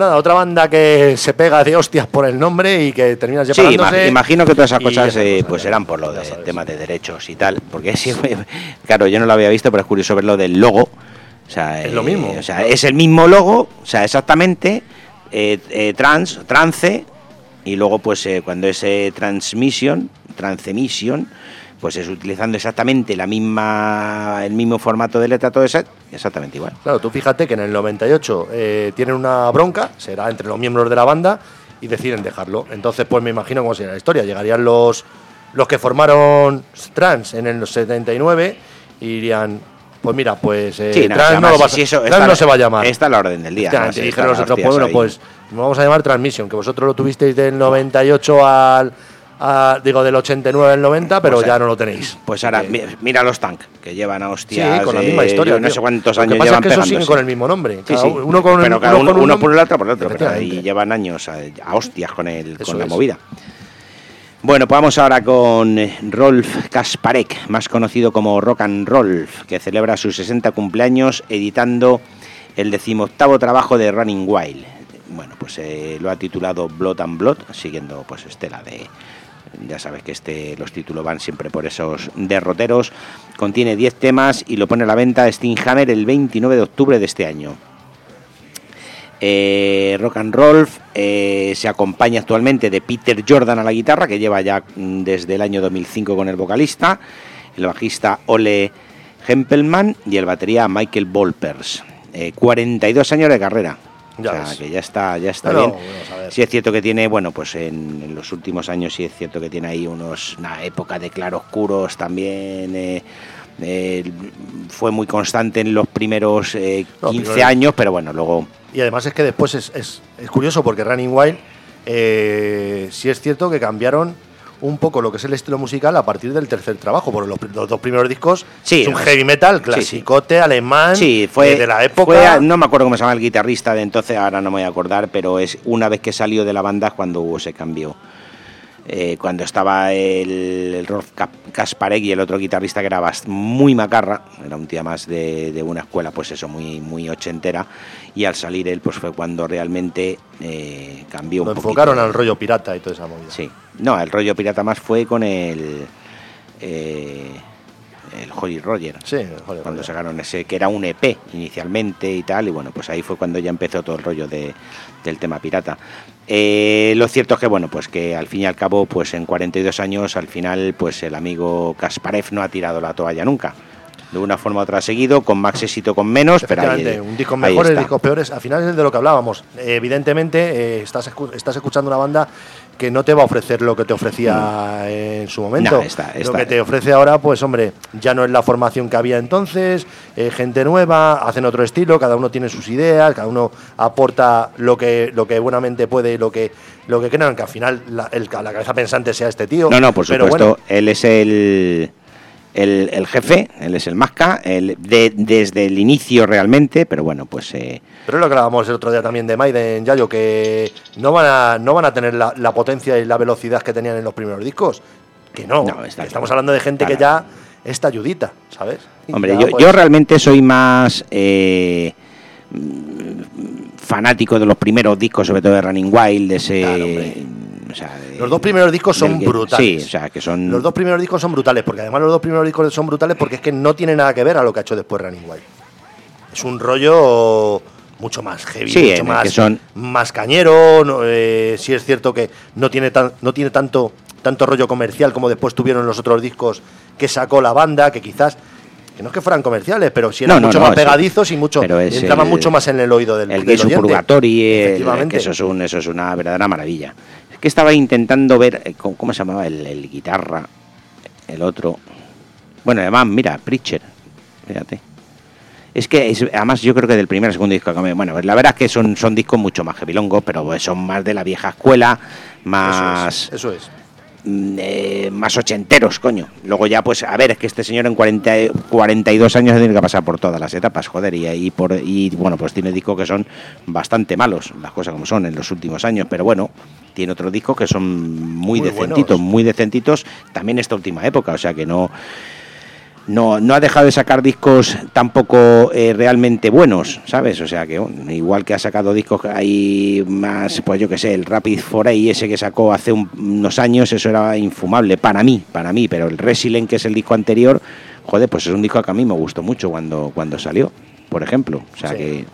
Nada, otra banda que se pega de hostias por el nombre y que terminas Sí, separándose. ima- imagino que todas esas cosas eh, cosas, pues ya, eran por lo de temas de derechos y tal, porque sí, claro, yo no lo había visto, pero es curioso ver lo del logo. O sea, Es lo mismo. O sea, es el mismo logo, o sea, exactamente, eh, eh, trans, trance, y luego pues eh, cuando es eh, transmission, transmission, pues es utilizando exactamente la misma, el mismo formato de letra, todo eso, exactamente igual. Claro, tú fíjate que en el 98 eh, tienen una bronca, será entre los miembros de la banda, y deciden dejarlo. Entonces, pues me imagino cómo sería la historia. Llegarían los, los que formaron Trans en el 79 y dirían, pues mira, pues eh, Sí, no, Trans, además, no, lo vas a- si eso Trans está- no se va a llamar. Está la orden del día. ¿no? Sí, dijeron los otros, las pues pues nos vamos a llamar Transmission, que vosotros lo tuvisteis del 98 al, a- digo, del 89 al 90, pero Pues, ya eh, no lo tenéis. Pues ahora, mira los tank, que llevan a Sí, hostias. con la eh, misma historia. yo No sé cuántos años pasa llevan es que eso siguen con el mismo nombre. Sí, Cada sí. Uno con pero cada uno, uno, con un uno por el otro por el otro, pero ahí Efectivamente. llevan años a, a hostias con, el, Eso con la es. movida. Bueno, pues vamos ahora con eh, Rolf Kasparek, más conocido como Rock and Rolf, que celebra sus 60 cumpleaños editando el decimoctavo trabajo de Running Wild. Bueno, pues eh, lo ha titulado Blood and Blood, siguiendo pues estela de, ya sabes que este, los títulos van siempre por esos derroteros. Contiene 10 temas y lo pone a la venta Steamhammer el 29 de octubre de este año. Eh, rock and Roll eh, se acompaña actualmente de Peter Jordan a la guitarra, que lleva ya mm, desde el año 2005 con el vocalista, el bajista Ole Hempelman y el batería Michael Volpers. Eh, 42 años de carrera. Ya o sea, ves. que ya está, ya está bien. ver. Sí es cierto que tiene, bueno, pues en, en los últimos años sí es cierto que tiene ahí unos, una época de claroscuros también. eh, eh, fue muy constante en los primeros eh, No, 15 pero- años, pero bueno, luego Y además es que después es, es- es curioso porque Running Wild eh, sí es cierto que cambiaron un poco lo que es el estilo musical a partir del tercer trabajo, porque los, dos primeros discos Sí, es un heavy metal sí, sí. clasicote alemán fue eh, de la época. fue no me acuerdo cómo se llama el guitarrista de entonces, ahora no me voy a acordar, pero es una vez que salió de la banda cuando hubo ese cambio. Eh, cuando estaba el, el Rolf Kasparek y el otro guitarrista que era muy macarra, era un tío más de, de una escuela, pues eso, muy, muy ochentera, y al salir él, pues fue cuando realmente eh, cambió lo un poquito. enfocaron al rollo pirata y toda esa movida. Sí, no, el rollo pirata más fue con el. eh, el Holly Roger. Sí, Cuando sacaron ese, que era un EP inicialmente y tal, y bueno, pues ahí fue cuando ya empezó todo el rollo de, del tema pirata. Eh, lo cierto es que, bueno, pues que al fin y al cabo, pues en 42 años, al final, pues el amigo Kasparev no ha tirado la toalla nunca. De una forma u otra seguido, con más éxito, con menos, pero ahí, un disco mejores, discos peores. Al final es de lo que hablábamos. Evidentemente, eh, estás, estás escuchando una banda que no te va a ofrecer lo que te ofrecía en su momento. No, está- Lo está- que te ofrece ahora, pues hombre, ya no es la formación que había entonces, eh, gente nueva, hacen otro estilo, cada uno tiene sus ideas, cada uno aporta lo que, lo que buenamente puede y lo que, lo que crean, que al final la, el- la cabeza pensante sea este tío. No, no, por supuesto. bueno, Él es el, el, el jefe, él es el masca, el, de- desde el inicio realmente, pero bueno, pues eh, Pero es lo que hablábamos el otro día también de Maiden, Yayo, que no van a, no van a tener la, la potencia y la velocidad que tenían en los primeros discos. Que no. No, está Estamos claro. hablando de gente que ya está ayudita, ¿sabes? Y hombre, yo, pues, yo realmente soy más eh, fanático de los primeros discos, sobre todo de Running Wild, de ese... Claro. O sea, de- Los dos primeros discos son del brutales. Sí, o sea, que son... Los dos primeros discos son brutales, porque además los dos primeros discos son brutales porque es que no tiene nada que ver a lo que ha hecho después Running Wild. Es un rollo mucho más heavy, Sí, mucho más, que son- más cañero. No, eh, sí es cierto que no tiene, tan, no tiene tanto, tanto rollo comercial como después tuvieron los otros discos que sacó la banda, que quizás, que no es que fueran comerciales, pero sí eran No, mucho no, más sí. pegadizos y mucho entraban el- mucho más en el oído del, el que eso es, un, eso es una verdadera maravilla. Que estaba intentando ver, eh, ¿cómo, se llamaba el, el guitarra? El otro. Bueno, además, mira, Preacher. Fíjate. Es que es- además yo creo que del primer al segundo disco que me- Bueno, la verdad es que son, son discos mucho más heavilongos, pero son más de la vieja escuela, más Eso es, eso es. Mm, eh, más ochenteros, coño. Luego ya, pues, a ver, es que este señor en 40, 42 años tiene que pasar por todas las etapas, joder, y, y por, y bueno, pues tiene discos que son bastante malos, las cosas como son en los últimos años, pero bueno, tiene otros discos que son muy, Muy decentitos, buenos. muy decentitos, también esta última época, o sea que no... no, no ha dejado de sacar discos tampoco eh, realmente buenos, ¿sabes? O sea que bueno, igual que ha sacado discos ahí más, pues yo que sé, el Rapid Foray ese que sacó hace un- unos años, eso era infumable para mí, para mí, pero el Resilient, que es el disco anterior, joder, pues es un disco que a mí me gustó mucho cuando, cuando salió, por ejemplo. O sea Sí. que.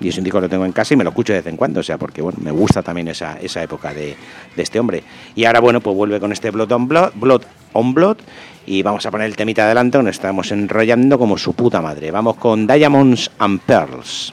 Y es un disco que lo tengo en casa y me lo escucho de vez en cuando, o sea, porque bueno, me gusta también esa, esa época de, de este hombre. Y ahora, bueno, pues vuelve con este Blood on Blood, Blood on Blood, y vamos a poner el temita adelante, donde estamos enrollando como su puta madre. Vamos con Diamonds and Pearls.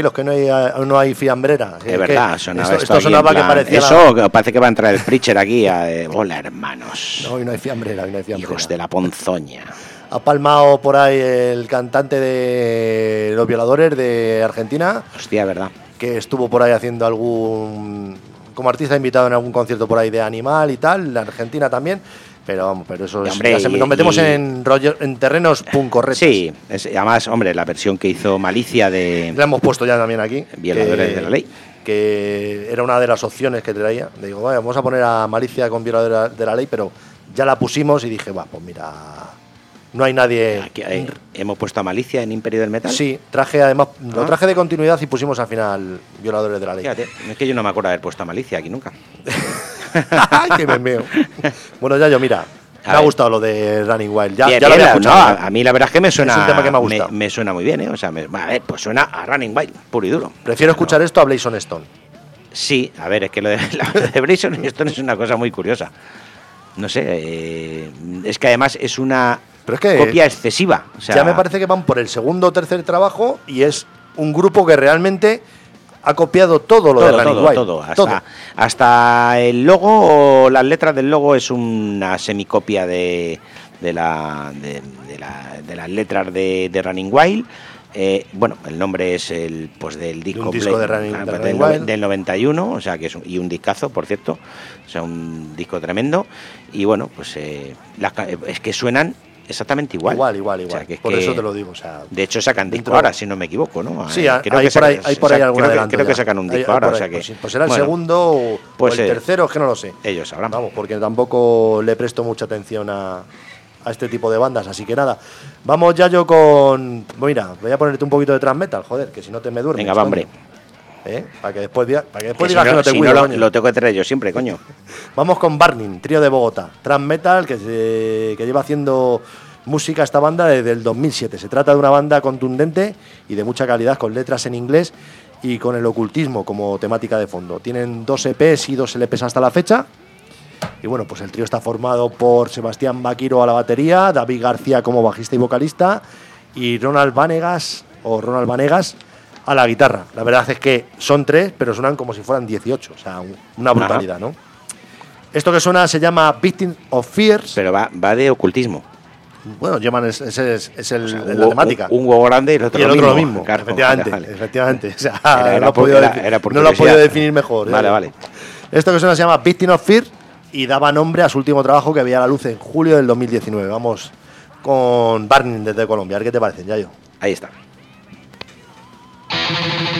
Tranquilos, que no hay, no hay fiambrera. Es verdad, sonaba esto, esto, sonaba que parecía. Eso, parece que va a entrar el preacher aquí. a, eh, Hola, hermanos. No, hoy no hay fiambrera, hoy no hay fiambrera. hijos de la ponzoña. Ha palmado por ahí el cantante de Los Violadores de Argentina, Hostia, verdad. que estuvo por ahí haciendo algún. como artista invitado en algún concierto por ahí de Animal y tal, la Argentina también. Pero vamos, pero eso es- hombre, ya se- y- nos metemos y- en, rollo, en terrenos puncorretos. Sí, es- además, hombre, la versión que hizo Malicia de. La hemos puesto ya también aquí. Violadores que- de la ley. Que era una de las opciones que traía. Digo, "Vaya, vamos a poner a Malicia con violadores de la ley, pero ya la pusimos y dije, va, pues mira, no hay nadie. Aquí, eh, hemos puesto a Malicia en Imperio del Metal. Sí, traje además, lo Ah. traje de continuidad y pusimos al final violadores de la ley. Fíjate, es que yo no me acuerdo de haber puesto a Malicia aquí nunca. Ay, qué memeo. Bueno, ya yo, mira, A me ha gustado lo de Running Wild. Ya, Bien, ya lo había escuchado. no, a, mí la verdad es que me suena. un tema que me ha gustado. me suena muy bien, ¿eh? O sea, me- a ver, pues suena a Running Wild, puro y duro. Prefiero escuchar esto a Blazon Stone. Sí, a ver, es que lo de, lo de Brayson Stone es una cosa muy curiosa. No sé, eh, es que además es una Pero es que- copia excesiva. O sea, ya me parece que van por el segundo o tercer trabajo y es un grupo que realmente ha copiado todo lo de Running todo, Wild. todo, hasta, Todo. hasta el logo o las letras del logo es una semicopia de, de, la, de, de la- de las letras de, de Running Wild. Eh, bueno, el nombre es el pues del disco, un disco Blade- de Running- ah, de del, Running nove- Wild. del 91, o sea que es un, y un discazo, por cierto, o sea un disco tremendo y bueno, pues eh, las es que suenan exactamente igual. Igual, igual, O sea, igual. que es por que- eso te lo digo. O sea, De hecho sacan disco ahora, si no me equivoco, ¿no? Sí, hay, creo hay que por ahí, hay por ahí algún creo que- creo que sacan un disco hay ahora, o sea que pues pues será el segundo o, el tercero, es que no lo sé. Ellos sabrán. Vamos, porque tampoco le presto mucha atención a, a este tipo de bandas, así que nada. Vamos ya yo con. Mira, voy a ponerte un poquito de thrash metal, joder, que si no te me duermes. Venga, va, hombre. ¿Eh? Para que después, diga- para que Que después si digas no, que no te si cuido, no lo, coño. lo tengo que traer yo siempre, coño. Vamos con Barning, trío de Bogotá. Trans metal que, se- que lleva haciendo música esta banda desde el 2007. Se trata de una banda contundente y de mucha calidad, con letras en inglés y con el ocultismo como temática de fondo. Tienen dos EPs y dos LPs hasta la fecha. Y bueno, pues el trío está formado por Sebastián Vaquiro a la batería, David García como bajista y vocalista y Ronald Vanegas o Ronald Vanegas a la guitarra. La verdad es que son tres, pero suenan como si fueran 18, o sea, un- una brutalidad, ¿no? Esto que suena se llama Victim of Fears. Pero va, va de ocultismo. Bueno, llevan ese ese es, es el- O sea, la un, temática. Un, un huevo grande y el otro, y el lo, otro mismo. lo mismo, Claro, efectivamente, vale, efectivamente. O sea, Era- no, era lo ha por- podido era- no lo definir mejor. ¿eh? Vale, vale. Esto que suena se llama Victim of Fear y daba nombre a su último trabajo que veía la luz en julio del 2019. Vamos con Barney desde Colombia. A ver qué te parece, Yayo. Ahí está. Pues ahí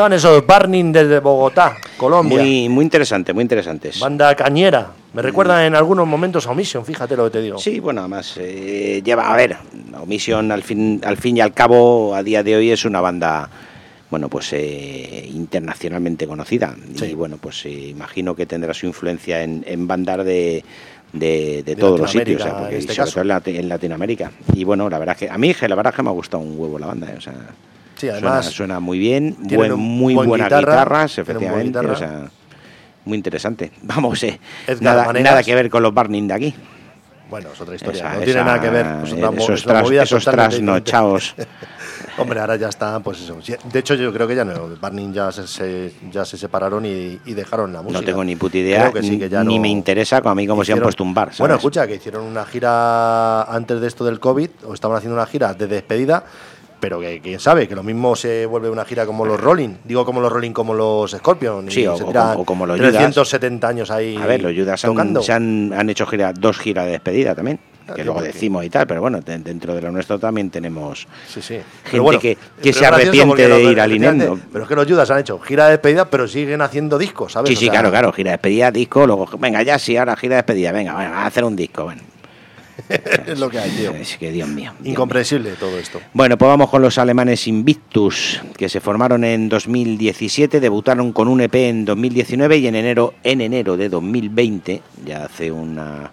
estaban esos Burning desde Bogotá, Colombia. Muy, muy interesante, muy interesantes. Banda cañera. Me recuerda en algunos momentos a Omission, fíjate lo que te digo. Sí, bueno, además eh, lleva, a ver, Omission al fin, al fin y al cabo a día de hoy es una banda, bueno, pues eh, internacionalmente conocida Sí. y bueno, pues eh, imagino que tendrá su influencia en, en bandas de, de, de todos los sitios, o sea, porque en este sobre caso. todo en Latinoamérica. Y bueno, la verdad es que a mí la verdad es que me ha gustado un huevo la banda, eh, o sea, Sí, suena, además suena muy bien, buen, muy buen buenas guitarra, guitarras, tienen buen efectivamente, guitarra. o sea, muy interesante. Vamos, eh, nada, nada que ver con los Burning de aquí. Bueno, es otra historia. Esa- no tiene esa- nada que ver. Es otra mo- esos es una tras- esos trasnochados. Hombre, ahora ya está, pues eso. De hecho, yo creo que ya no. Burning ya se, se- ya se separaron y, y dejaron la música. No tengo ni puta idea, Creo que sí, que ya ni no- me interesa a mí como si han puesto un bar. ¿sabes? Bueno, escucha, que hicieron una gira antes de esto del COVID, o estaban haciendo una gira de despedida, pero que quién sabe, que lo mismo se vuelve una gira como los Rolling, digo como los Rolling, como los Scorpion, y Sí, o- se o tiran como- o como los Judas. 370 años ahí A ver, los Judas han, tocando. se han, han hecho gira, dos giras de despedida también, Ah, que luego decimos y tal, pero bueno, de- dentro de lo nuestro también tenemos Sí, sí. gente que- que se arrepiente de ir alineando. Pero es que los Judas han hecho gira de despedida, pero siguen haciendo discos, ¿sabes? Sí, O sí, sea, claro, claro, gira de despedida, disco, luego, venga, ya sí, ahora gira de despedida, venga, bueno, a hacer un disco, bueno. es lo que hay, tío. Es que Dios mío. Dios mío. Incomprensible todo esto. Bueno, pues vamos con los alemanes Invictus, que se formaron en 2017, debutaron con un EP en 2019 y en enero, en enero de 2020, ya hace una-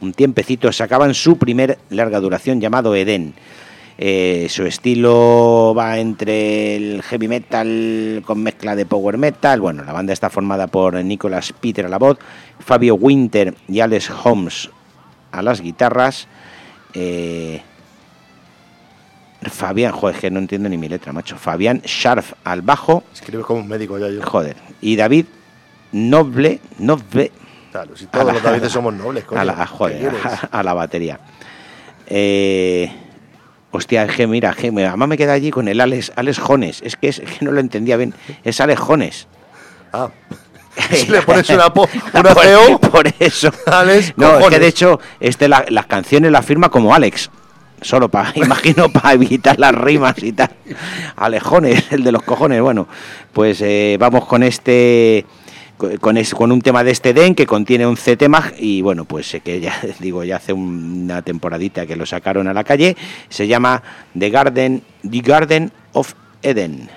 un tiempecito, sacaban su primer larga duración llamado Eden. Eh, su estilo va entre el heavy metal con mezcla de power metal. Bueno, la banda está formada por Nicolas Peter a la voz, Fabio Winter y Alex Holmes a las guitarras. eh, Fabián, joder, que no entiendo ni mi letra, macho. Fabián Scharf al bajo, Escribes como un médico ya yo. joder. Y David Noble, Noble Claro, si todos la- los Davides somos nobles, coño. a la, ¿qué joder, a, a la batería. Eh, hostia, es que mira, que me- además me queda allí con el Alex, Alex Jones. Es que, es que no lo entendía bien. Es Alex Jones. Ah. le pones una, po, una por, CEO, por eso. Alex, no, es que de hecho este, la, las canciones las firma como Alex. Solo para, imagino, para evitar las rimas y tal. Alejones, el de los cojones. Bueno, pues eh, vamos con este con, es, con un tema de este DEN que contiene un 11 temas y bueno, pues sé que ya digo, ya hace una temporadita que lo sacaron a la calle, se llama The Garden, The Garden of Eden.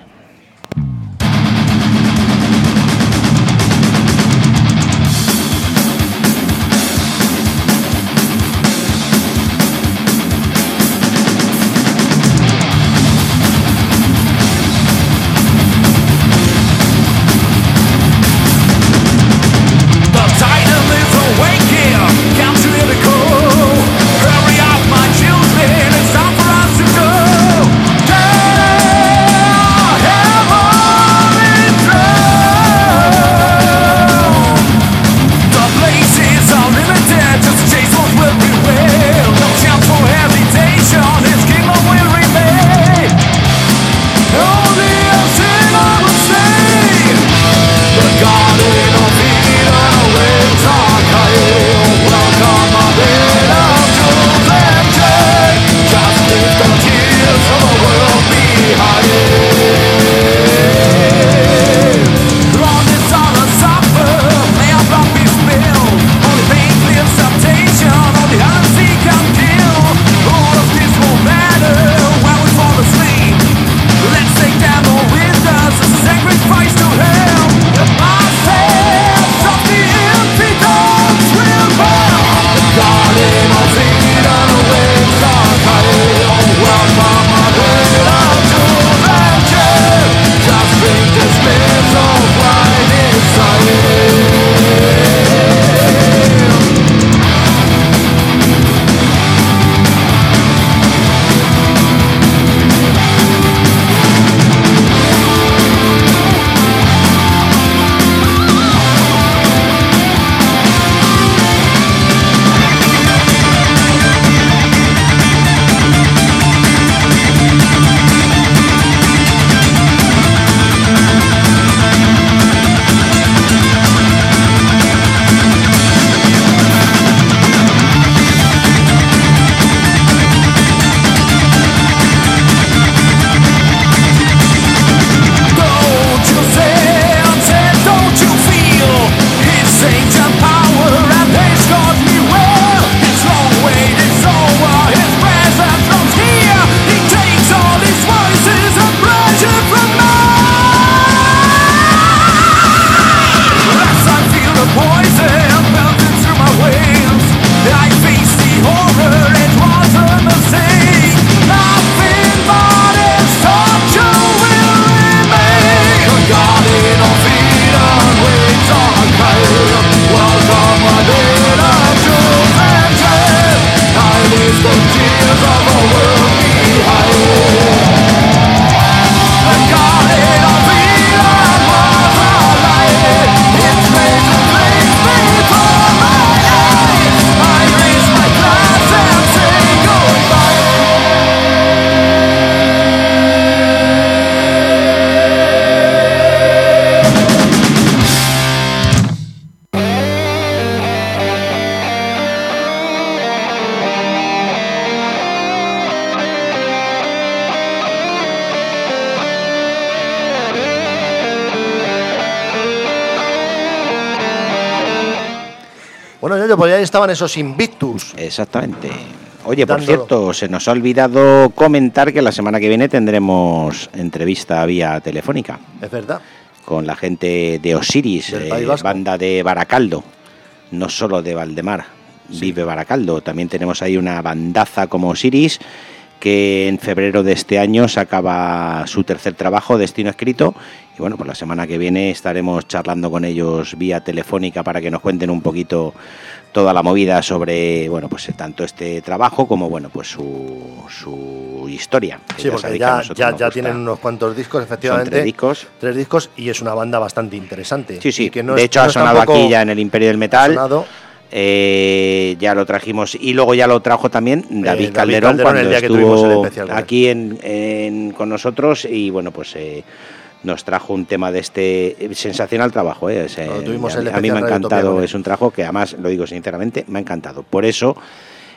esos invictus. Exactamente. Oye, por cierto, se nos ha olvidado comentar que la semana que viene tendremos entrevista vía telefónica. Es verdad. Con la gente de Osiris, eh, banda de Baracaldo, no solo de Valdemar, vive Baracaldo. También tenemos ahí una bandaza como Osiris que en febrero de este año sacaba su tercer trabajo, Destino Escrito. Y bueno, pues la semana que viene estaremos charlando con ellos vía telefónica para que nos cuenten un poquito toda la movida sobre bueno pues eh, tanto este trabajo como bueno pues su, su historia. Sí, ya porque ya, tienen unos cuantos discos, efectivamente. Tres discos. Tres discos y es una banda bastante interesante. Sí, sí. Que de hecho ha sonado aquí ya en el Imperio del Metal. Eh, ya lo trajimos y luego ya lo trajo también eh, David, Calderón, cuando el día estuvo que el aquí en, en, con nosotros y bueno pues eh, nos trajo un tema de este eh, sensacional trabajo. ¿eh? eh a, mí me ha encantado, es un trabajo que además, lo digo sinceramente, me ha encantado. Por eso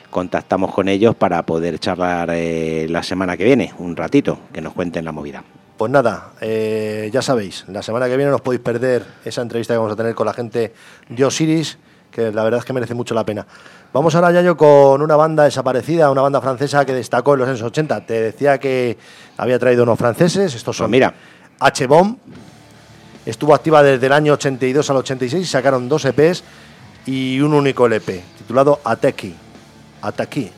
contactamos con ellos para poder charlar eh, la semana que viene, un ratito, que nos cuenten la movida. Pues nada, ya sabéis, la semana que viene nos podéis perder esa entrevista que vamos a tener con la gente de Osiris, que la verdad es que merece mucho la pena. Vamos ahora, Yayo, con una banda desaparecida, una banda francesa que destacó en los años 80. Te decía que había traído unos franceses, estos pues son... Mira, H-Bomb. Estuvo activa desde el año 82 al 86 y sacaron dos EPs y un único LP, titulado Ateki. Hasta es.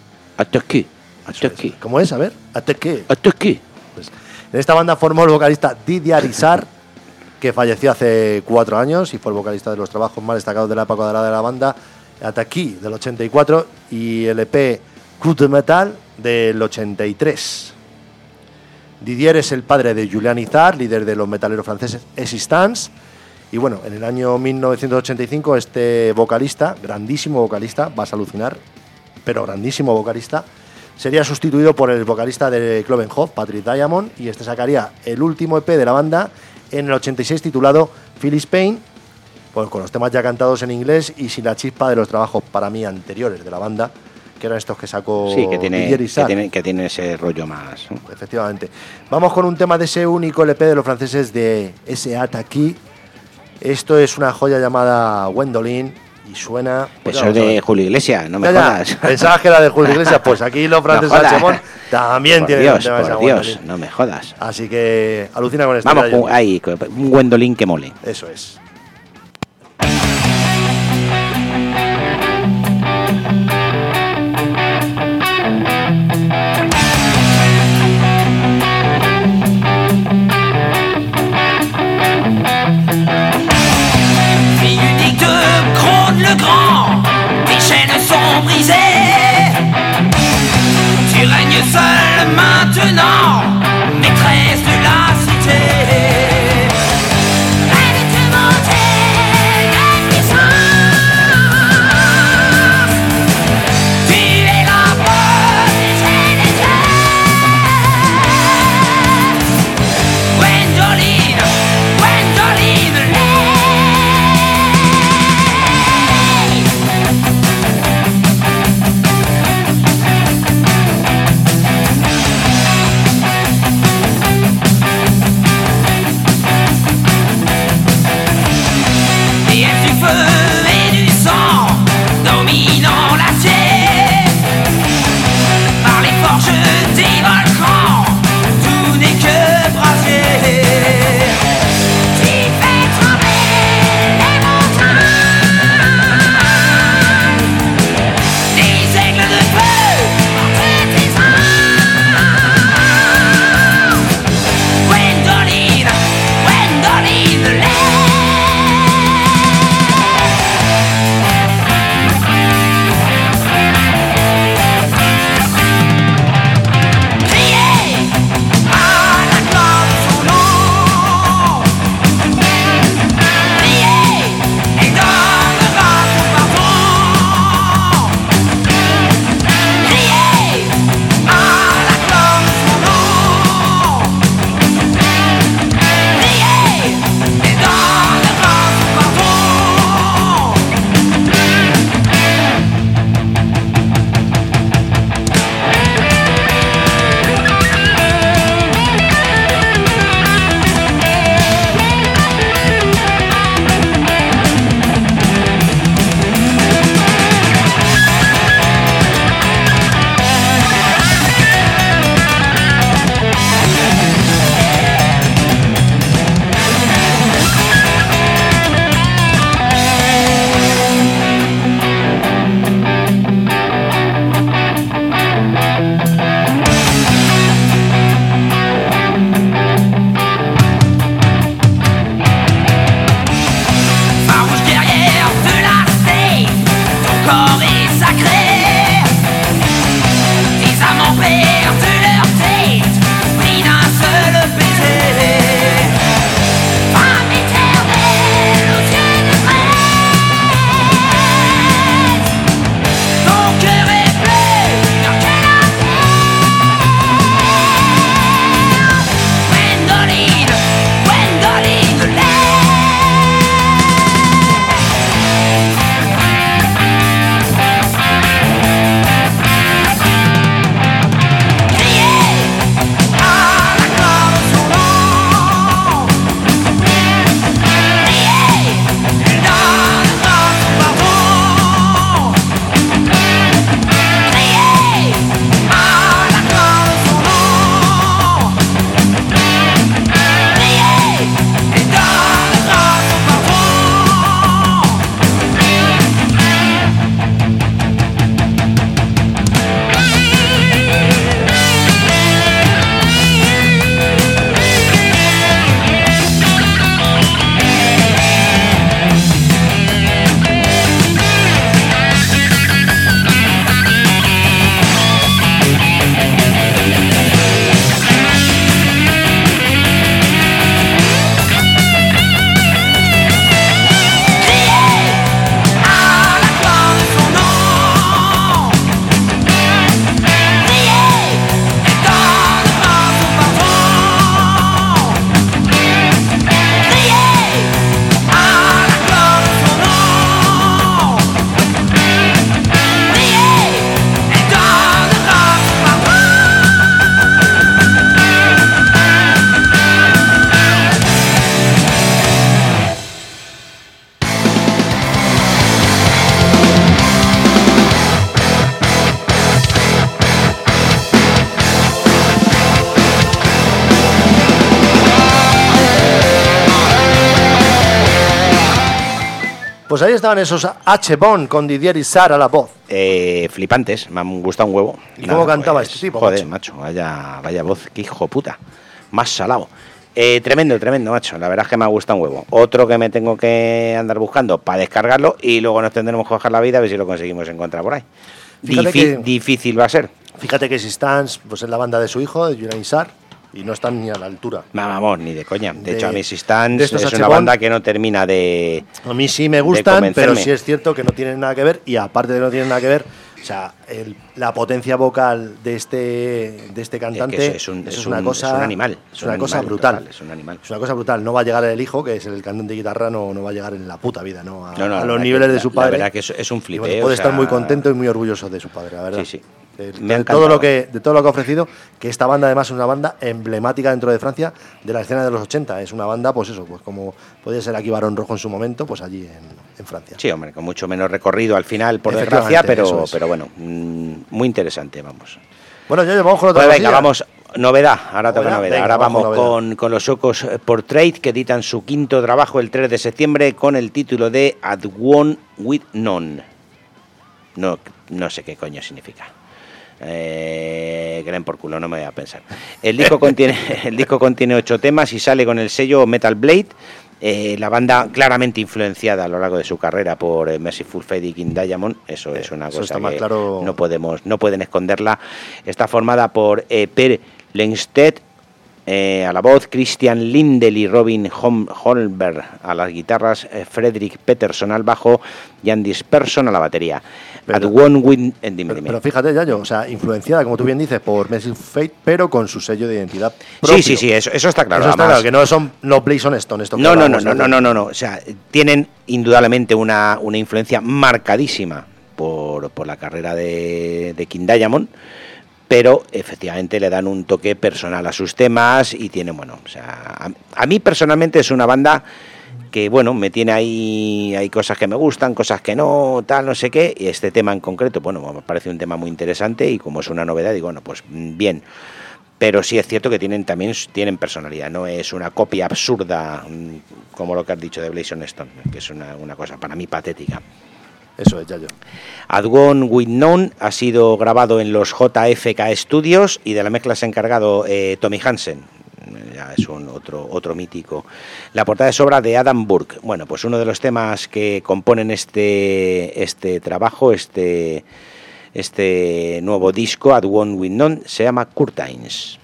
aquí, ¿Cómo es? A ver, Ateki. Pues, en esta banda formó el vocalista Didier Isar, que falleció hace cuatro años y fue el vocalista de los trabajos más destacados de la época dorada de la banda, aquí, del 84, y el EP Coup de Metal del 83. Didier es el padre de Julian Izar, líder de los metaleros franceses Existence. Y bueno, en el año 1985 este vocalista, grandísimo vocalista, vas a alucinar, pero grandísimo vocalista, sería sustituido por el vocalista de Clovenhof, Patrick Diamond, y este sacaría el último EP de la banda en el 86 titulado Phyllis Payne, pues con los temas ya cantados en inglés y sin la chispa de los trabajos para mí anteriores de la banda, que eran estos que sacó Sí, que tiene, que tiene, que tiene ese rollo más. ¿no? Efectivamente. Vamos con un tema de ese único LP de los franceses de S.A. Taki. Esto es una joya llamada Gwendolyn y suena. pues Eso es lo de. Julio Iglesias, no me Ya, ya. jodas. Pensabas que era de Julio Iglesias, pues aquí los franceses jodas. de Chemón también Por tienen Dios, un tema de esa por Dios, Gwendolyn. no me jodas. Así que alucina con esto. Vamos ahí, un Gwendolyn que mole. Eso es. maintenant. Estaban esos H-Bone con Didier y Sara a la voz. Eh, flipantes, me han gustado un huevo. ¿Y cómo cantaba este tipo, Joder, macho? macho, vaya, vaya voz, qué hijo puta. Más salado. Eh, tremendo, tremendo, macho. La verdad es que me ha gustado un huevo. Otro que me tengo que andar buscando para descargarlo y luego nos tendremos que bajar la vida a ver si lo conseguimos encontrar por ahí. Que- Difícil va a ser. Fíjate que si Stans pues es la banda de su hijo, de Julian Sar, y no están ni a la altura. No, vamos, ni de coña. De, De- hecho, a mí de es estos una H-Bone. banda que no termina de... A mí sí me gustan, pero sí es cierto que no tienen nada que ver y aparte de no tienen nada que ver, o sea, el- la potencia vocal de este de este cantante eso es un- es una un- cosa es un animal, es es una un cosa animal brutal, total, es un animal. Es una cosa brutal, no va a llegar el hijo, que es el cantante de guitarra, no, no va a llegar en la puta vida, ¿no? A, No, no, a los niveles que- de su padre. La verdad que es, es un flipeo. bueno, puede o estar muy sea, contento y muy orgulloso de su padre, la verdad. Sí, sí. De, ha de todo lo que de todo lo que ha ofrecido, que esta banda además es una banda emblemática dentro de Francia de la escena de los 80, es una banda pues eso, pues como podía ser aquí Barón Rojo en su momento, pues allí en, en Francia. Sí, hombre, con mucho menos recorrido al final, por desgracia, pero, es. pero bueno, mm, muy interesante, vamos. Bueno, ya vamos con otra Pues venga, vamos, novedad, ahora toca Novedad, venga, ahora vamos vamos con con, con los Socos Portrait, que editan su quinto trabajo el 3 de septiembre con el título de At One With None. No, no sé qué coño significa. Eh, por culo, no me voy a pensar. El disco contiene, el disco contiene ocho temas y sale con el sello Metal Blade. eh, la banda claramente influenciada a lo largo de su carrera por eh, Merciful Fate y King Diamond, eso es una eso cosa está más que claro. no podemos, no pueden esconderla. Está formada por eh, Per Lengstedt eh, a la voz, Christian Lindel y Robin Holmberg a las guitarras, eh, Frederick Peterson al bajo y Andy Sperson a la batería. Pero- At One Win, dime, Pero, pero fíjate, Yayo, o sea, influenciada, como tú bien dices, por Messi Fate, pero con su sello de identidad propio. sí, sí, sí, eso, eso está claro. Eso está además. claro, que no son no Blazon Stone. Esto No, no, no, no, no, no, no, no. O sea, tienen indudablemente una, una influencia marcadísima por, por la carrera de, de King Diamond, pero efectivamente le dan un toque personal a sus temas y tiene, bueno, o sea, a, a mí personalmente es una banda que, bueno, me tiene ahí, hay cosas que me gustan, cosas que no, tal, no sé qué, y este tema en concreto, bueno, me parece un tema muy interesante y como es una novedad, digo, bueno, pues mm, bien pero sí es cierto que tienen también tienen personalidad, no es una copia absurda mm, como lo que has dicho de Blazon Stone, que es una, una cosa para mí patética. Eso es, Yayo. Adgone With None ha sido grabado en los JFK Studios y de la mezcla se ha encargado eh, Tommy Hansen. Es un otro, otro mítico. La portada es obra de Adam Burke. Bueno, pues uno de los temas que componen este, este trabajo, este, este nuevo disco, At One With None, se llama Curtains.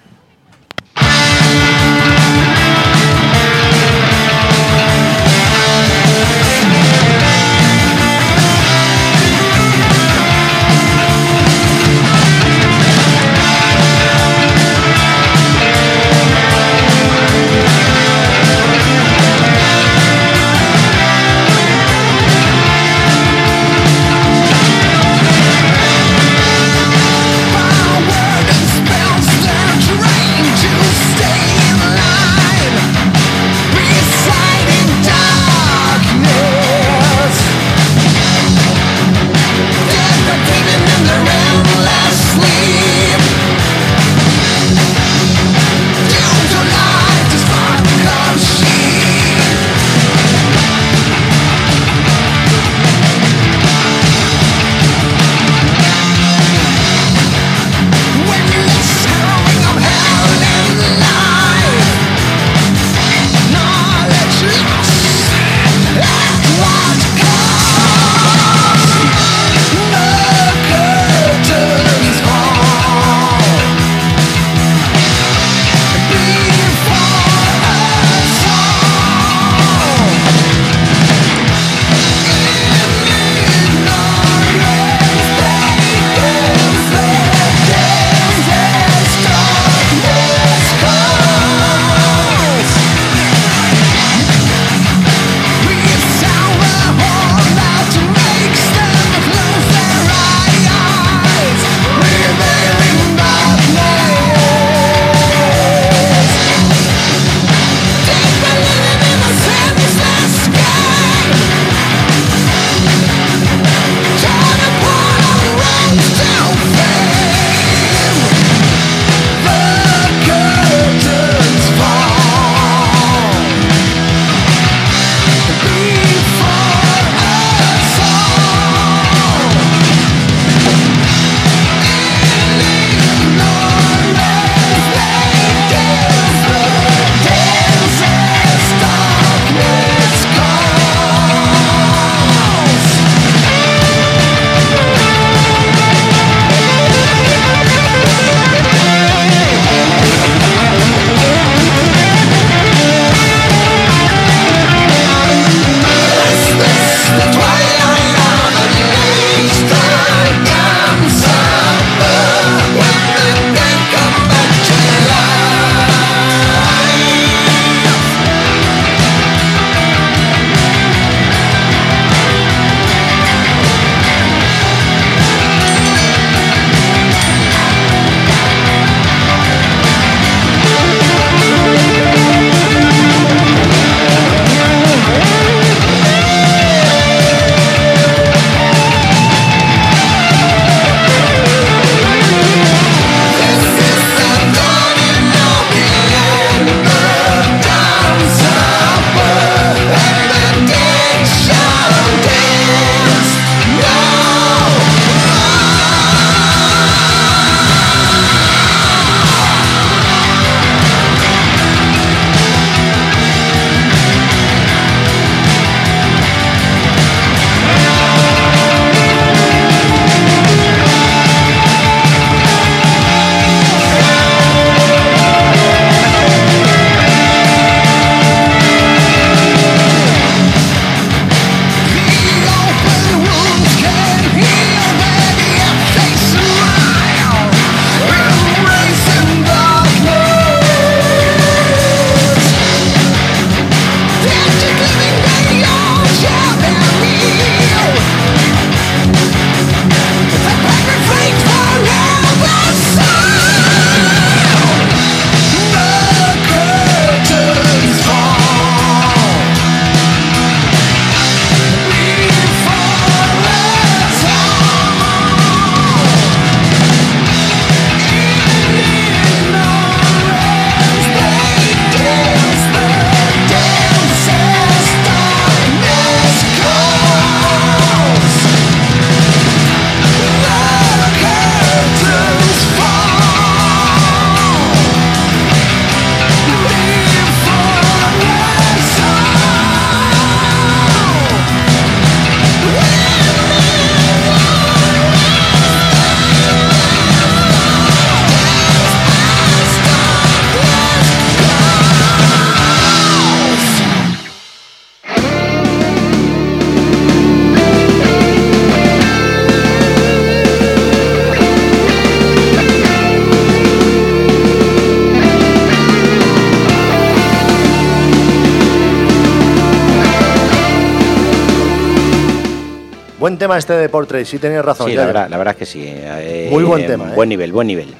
De Portrait, sí tenías razón. Sí, la verdad, la verdad es que sí. eh, Muy buen tema, ¿eh? Buen nivel, buen nivel.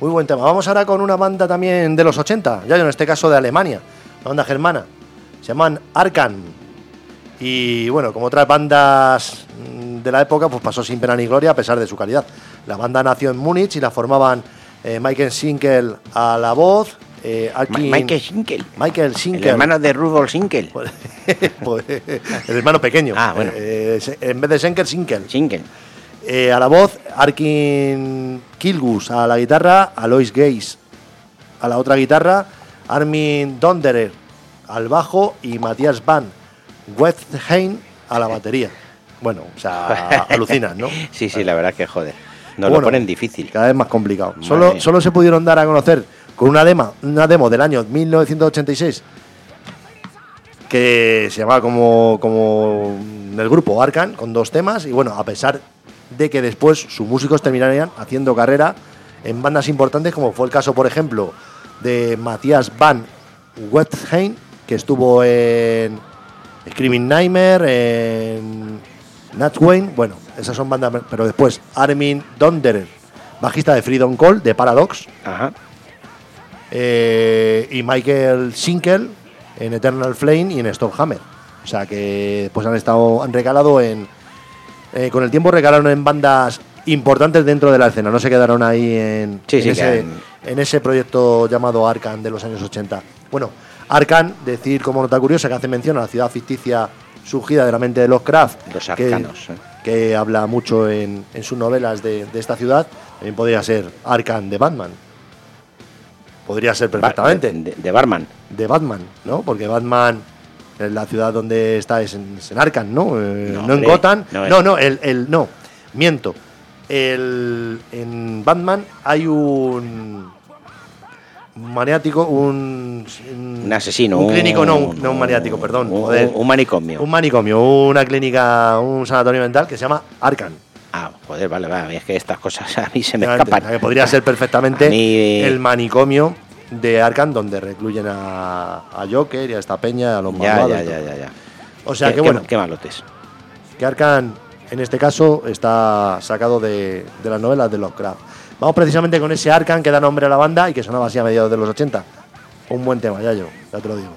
Muy buen tema. Vamos ahora con una banda también de los 80, ya en este caso de Alemania, una banda germana. Se llaman Arkan. Y bueno, como otras bandas de la época, pues pasó sin pena ni gloria a pesar de su calidad. La banda nació en Múnich y la formaban eh, Michael Schinkel a la voz, eh, Michael Schinkel. Michael El Schinkel. hermano de Rudolf Schinkel. Pues- pues, el hermano pequeño. Ah, bueno. Eh, en vez de Schenker, Schinkel. Schinkel. Eh, a la voz, Arkin Kilgus. A la guitarra, Alois Geis. A la otra guitarra, Armin Donderer. Al bajo y Matías Van Westheim a la batería. Bueno, o sea, alucinan, ¿no? Sí, sí, la verdad es que joder. Nos Bueno, lo ponen difícil. Cada vez más complicado. Solo, solo se pudieron dar a conocer con una demo, una demo del año 1986 que se llamaba como, como el grupo Arcan, con dos temas. Y bueno, a pesar de que después sus músicos terminarían haciendo carrera en bandas importantes, como fue el caso, por ejemplo, de Matías Van Westheim, que estuvo en Screaming Nightmare, en Natwain, bueno, esas son bandas, pero después Armin Donderer, bajista de Freedom Call, de Paradox, Ajá. Eh, y Michael Schinkel en Eternal Flame y en Stormhammer. O sea que pues han estado, han recalado en. eh, con el tiempo recalaron en bandas importantes dentro de la escena, no se quedaron ahí en, Sí, en sí, ese, que han- en ese proyecto llamado Arcan de los años 80. Bueno, Arcan, decir como nota curiosa que hace mención a la ciudad ficticia surgida de la mente de Lovecraft, Los que- arcanos, eh. que habla mucho en, en sus novelas de, de esta ciudad, también podría ser Arcan de Batman. Podría ser perfectamente. De, de Barman. De Batman, ¿no? Porque Batman, en la ciudad donde está es en, es en Arkham, ¿no? Eh, No, no, en Gotham. no No, el, el- no, miento. El, en Batman hay un maniático, un, Un asesino. un clínico, no, un, no un maniático, perdón. Un, joder. un manicomio. Un manicomio, una clínica, un sanatorio mental que se llama Arkham. Ah, joder, vale, vale. Es que estas cosas a mí se me escapan. que podría ser perfectamente mí- el manicomio de Arkham donde recluyen a, a Joker y a esta peña, a los Ya, malvados. ya, ya, ya, ya. O sea Qué- que qué- bueno, Qué malotes. que Arkham en este caso está sacado de, de las novelas de Lovecraft. Vamos precisamente con ese Arkham que da nombre a la banda y que sonaba así a mediados de los 80. Un buen tema, ya yo, ya te lo digo.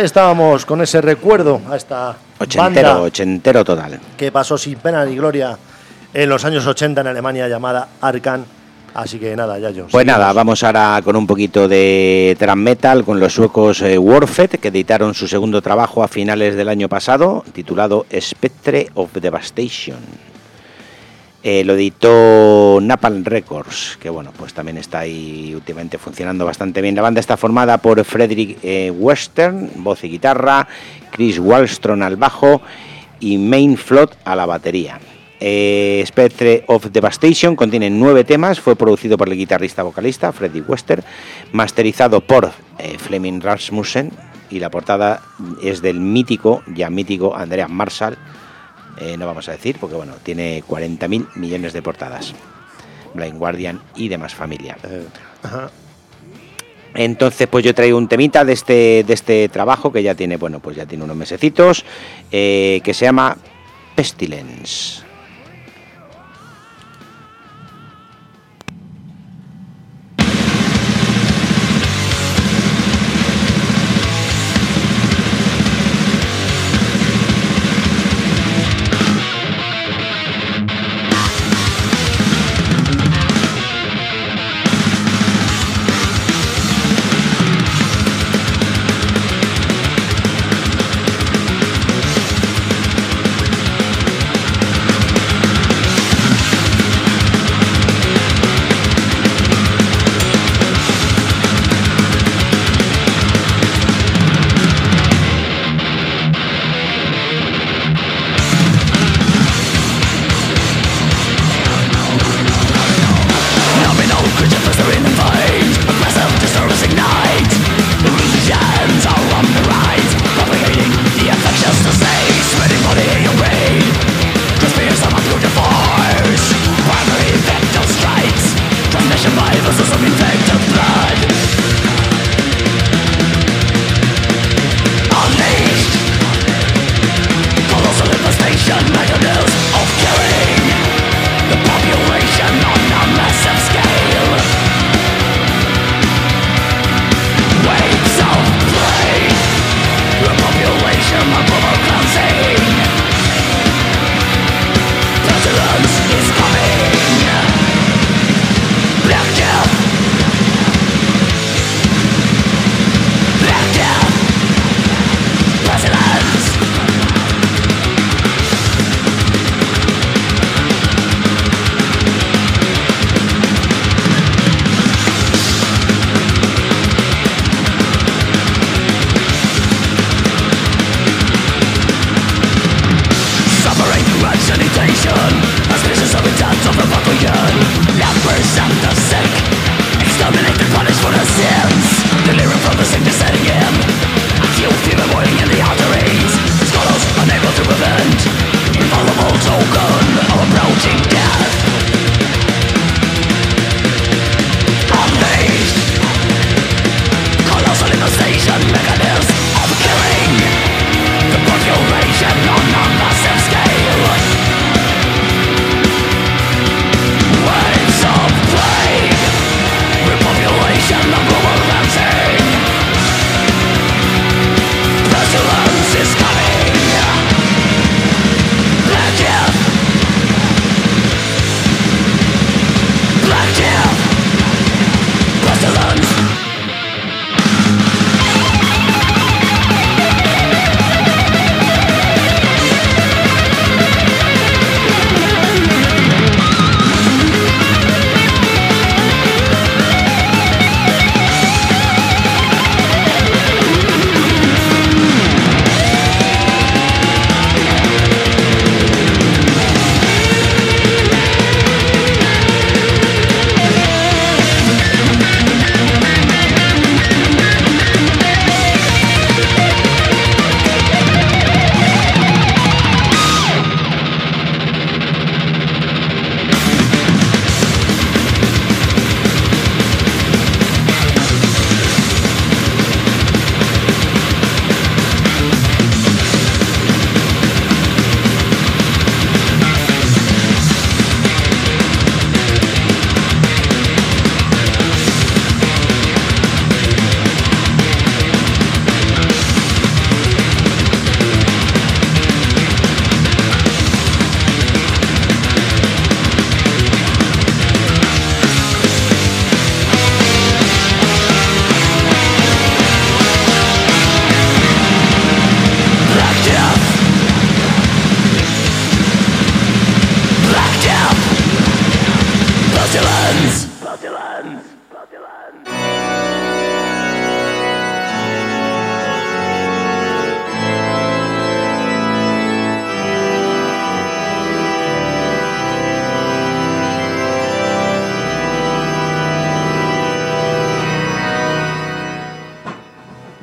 Ahí estábamos con ese recuerdo a esta Ochentero, banda ochentero total. que pasó sin pena ni gloria en los años 80 en Alemania llamada Arkan. Así que nada, ya yo. Pues nada, vamos ahora con un poquito de thrash metal con los suecos eh, Warfed, que editaron su segundo trabajo a finales del año pasado, titulado Spectre of Devastation. Eh, lo editó Napalm Records, que bueno, pues también está ahí últimamente funcionando bastante bien. La banda está formada por Frederick eh, Western, voz y guitarra, Chris Wallstrom al bajo y Main Flood a la batería. Eh, Spectre of Devastation contiene nueve temas, fue producido por el guitarrista vocalista Freddy Wester, masterizado por eh, Fleming Rasmussen y la portada es del mítico, ya mítico Andreas Marshall, eh, no vamos a decir porque bueno, tiene 40.000 millones de portadas, Blind Guardian y demás familia. Eh, ajá. Entonces, pues yo traigo un temita de este, de este trabajo que ya tiene, bueno, pues ya tiene unos mesecitos, eh, que se llama Pestilence.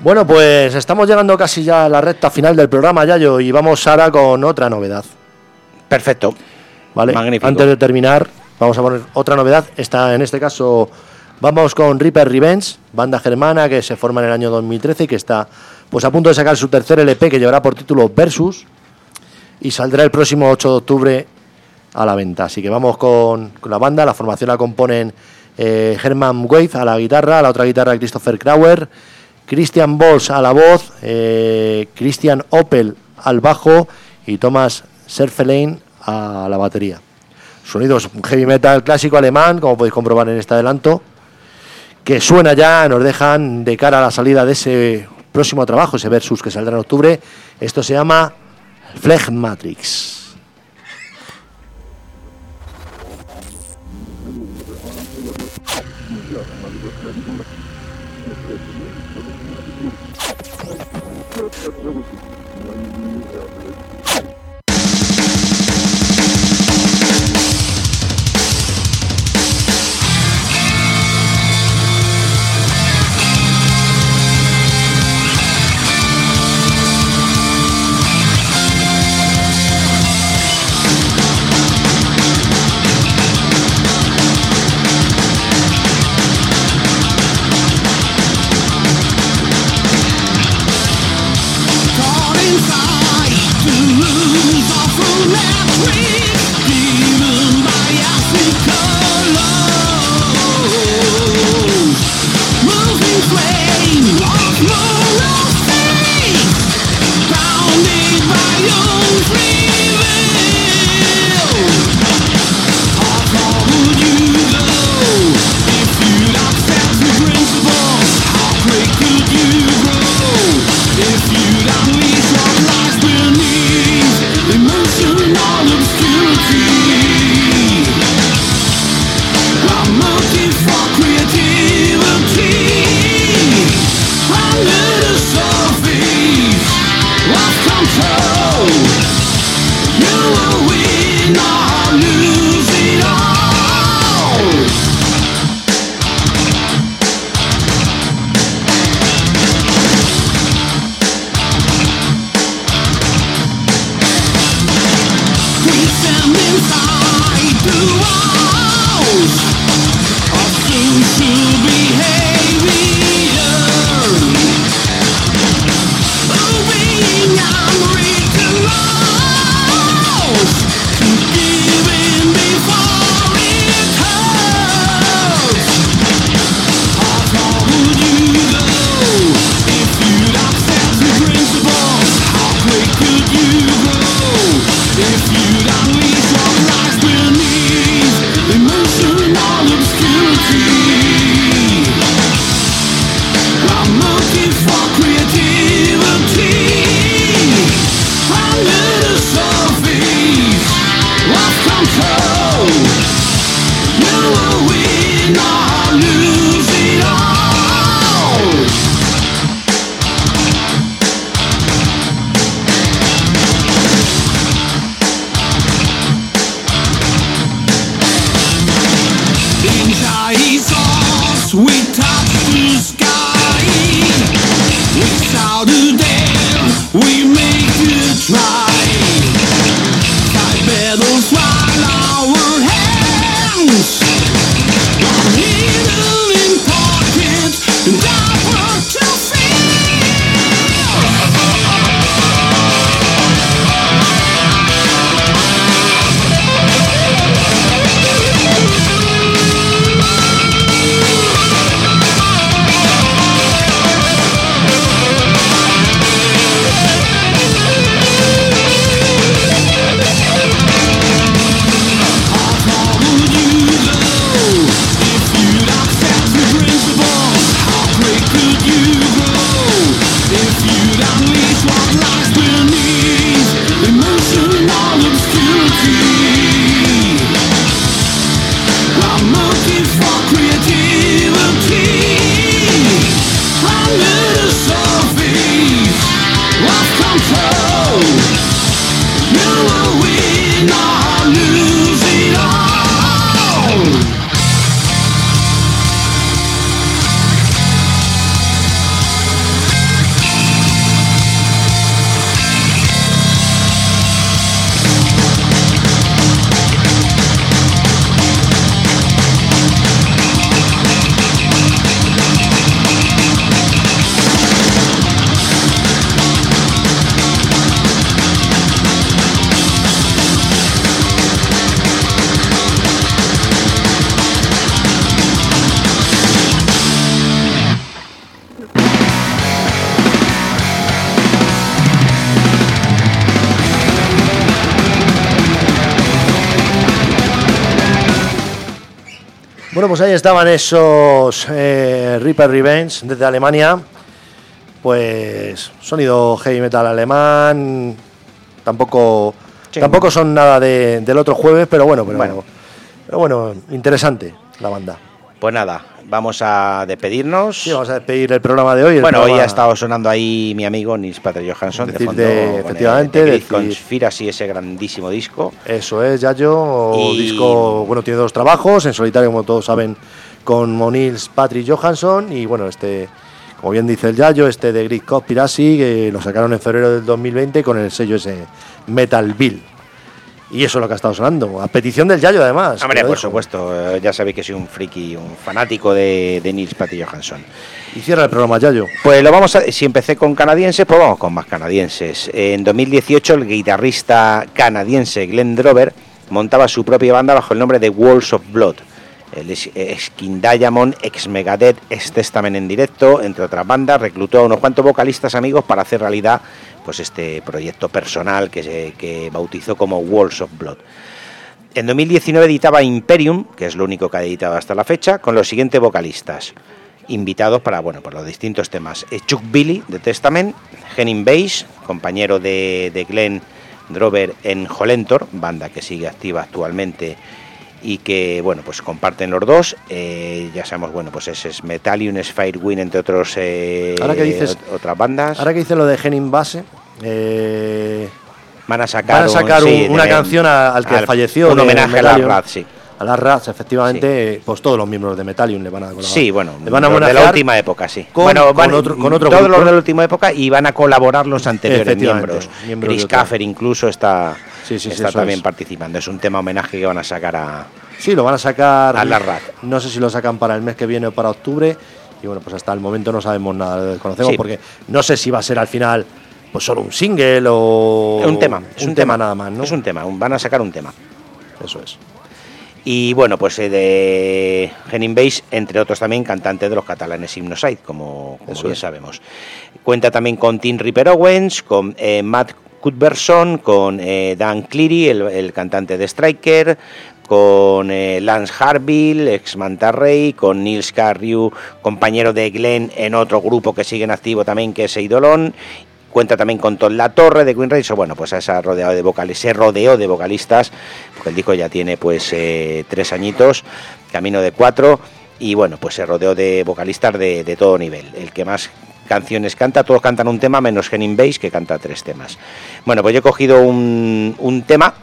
Bueno, pues estamos llegando casi ya a la recta final del programa, Yayo, y vamos ahora con otra novedad. Perfecto. ¿Vale? Magnífico. Antes de terminar, vamos a poner otra novedad. Está, en este caso, vamos con Reaper Revenge, banda germana que se forma en el año 2013 y que está pues a punto de sacar su tercer LP que llevará por título Versus y saldrá el próximo 8 de octubre a la venta. Así que vamos con, con la banda. La formación la componen eh, Herman a la guitarra, a la otra guitarra Christopher Krauer, Christian Bols a la voz, eh, Christian Opel al bajo y Thomas Serfelein a la batería. Sonidos heavy metal clásico alemán, como podéis comprobar en este adelanto, que suena ya, nos dejan de cara a la salida de ese próximo trabajo, ese versus que saldrá en octubre. Esto se llama Phlegmatrix. Caught Bueno, pues ahí estaban esos eh, Reaper Revenge desde Alemania. Pues sonido heavy metal alemán. Tampoco, Sí. tampoco son nada de- del otro jueves, pero bueno, pero Bueno. bueno. Pero bueno, interesante la banda. Pues nada, vamos a despedirnos. Sí, vamos a despedir el programa de hoy. el Bueno, hoy ha estado sonando ahí mi amigo Nils Patrick Johansson de Decir fondo. de- con el efectivamente, decir- Conspiracy, ese grandísimo disco. Eso es, Yayo. Y- Disco, bueno, tiene dos trabajos, en solitario, como todos saben, con Monils Patrick Johansson. Y bueno, este, como bien dice el Yayo, este de Greek Conspiracy, que lo sacaron en febrero del 2020 con el sello ese Metal Bill. Y eso es lo que ha estado sonando, a petición del Yayo además. Hombre, por dijo. supuesto, eh, ya sabéis que soy un friki, un fanático de, de Nils Patrick Johansson. Y cierra el programa, Yayo. Pues lo vamos a. Si empecé con canadienses, pues vamos con más canadienses. En 2018, el guitarrista canadiense Glenn Drover montaba su propia banda bajo el nombre de Walls of Blood. El King Diamond, ex Megadeth, ex Testament en directo, entre otras bandas, reclutó a unos cuantos vocalistas amigos para hacer realidad pues este proyecto personal que, se, que bautizó como Walls of Blood. En 2019 editaba Imperium, que es lo único que ha editado hasta la fecha, con los siguientes vocalistas invitados para bueno por los distintos temas. Eh, Chuck Billy de Testament, Henning Bass, compañero de, de Glenn Drover en Holentor, banda que sigue activa actualmente y que bueno pues comparten los dos. Eh, ya sabemos bueno pues ese es Metallium, es Firewind entre otros eh, Ahora que dices- ot- otras bandas. Ahora que dice lo de Henning Base, eh, van a sacar, van a sacar un- un- sí, una de- canción a- al que al- falleció. un homenaje a la. Rat, sí. A las Rats, efectivamente, pues todos los miembros de Metallium le van a colaborar. Sí, bueno, le van a de la última época, sí. con- bueno, con otro- con otro todos grupo. los de la última época y van a colaborar los anteriores miembros. miembros Chris. Caffer incluso está, Sí, sí, está también es. participando. Es un tema homenaje que van a sacar a. Sí, lo van a sacar. A la Rat. No sé si lo sacan para el mes que viene o para octubre. Y bueno, pues hasta el momento no sabemos nada, lo desconocemos porque no sé si va a ser al final pues solo un single o. un tema, es un, un, tema, nada más, ¿no? Es un tema, van a sacar un tema. Eso es. Y bueno, pues eh, de Henning Bass, entre otros también cantante de los catalanes Hypnoside, como, como bien sabemos. Cuenta también con Tim Ripper Owens, con eh, Matt Cuthbertson, con eh, Dan Cleary, el, el cantante de Striker, con eh, Lance Harville, ex Manta Ray, con Nils Carrew, compañero de Glenn en otro grupo que sigue en activo también, que es Eidolon. Cuenta también con Tom La Torre de Queen Race, bueno, pues a esa rodeado de vocales, ese rodeo de vocalistas, porque el disco ya tiene pues eh, tres añitos, camino de cuatro, y bueno, pues se rodeó de vocalistas de, de todo nivel. El que más canciones canta, todos cantan un tema, menos Henning Bass, que canta tres temas. Bueno, pues yo he cogido un, un tema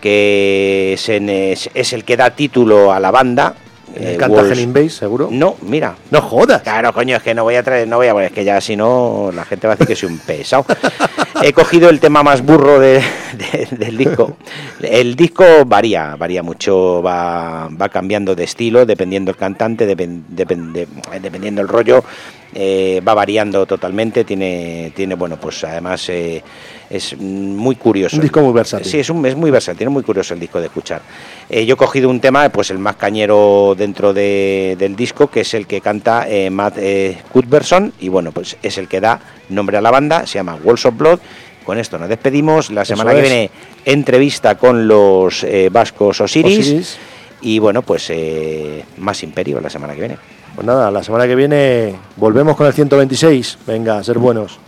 que es, el que da título a la banda. ¿El eh, canta Walls- Henning Bass, seguro? No, mira, No jodas. Claro, coño, es que no voy a traer, no voy a poner, es que ya si no la gente va a decir que soy un pesado. He cogido el tema más burro de- de- del disco. El disco varía, varía mucho, va, va cambiando de estilo, dependiendo el cantante, depen- depen- de- dependiendo el rollo, eh, va variando totalmente. Tiene, tiene bueno, pues además eh, es muy curioso. Un disco muy versátil. Sí, es, un, es muy versátil, es muy curioso el disco de escuchar. Eh, yo he cogido un tema, pues el más cañero dentro de- del disco, que es el que canta eh, Matt eh, Cuthbertson, y bueno, pues es el que da nombre a la banda, se llama Walls of Blood. Con esto nos despedimos. La semana que es. viene, entrevista con los eh, vascos Osiris. Osiris. Y bueno, pues eh, más Imperio la semana que viene. Pues nada, la semana que viene volvemos con el 126. Venga, a ser buenos.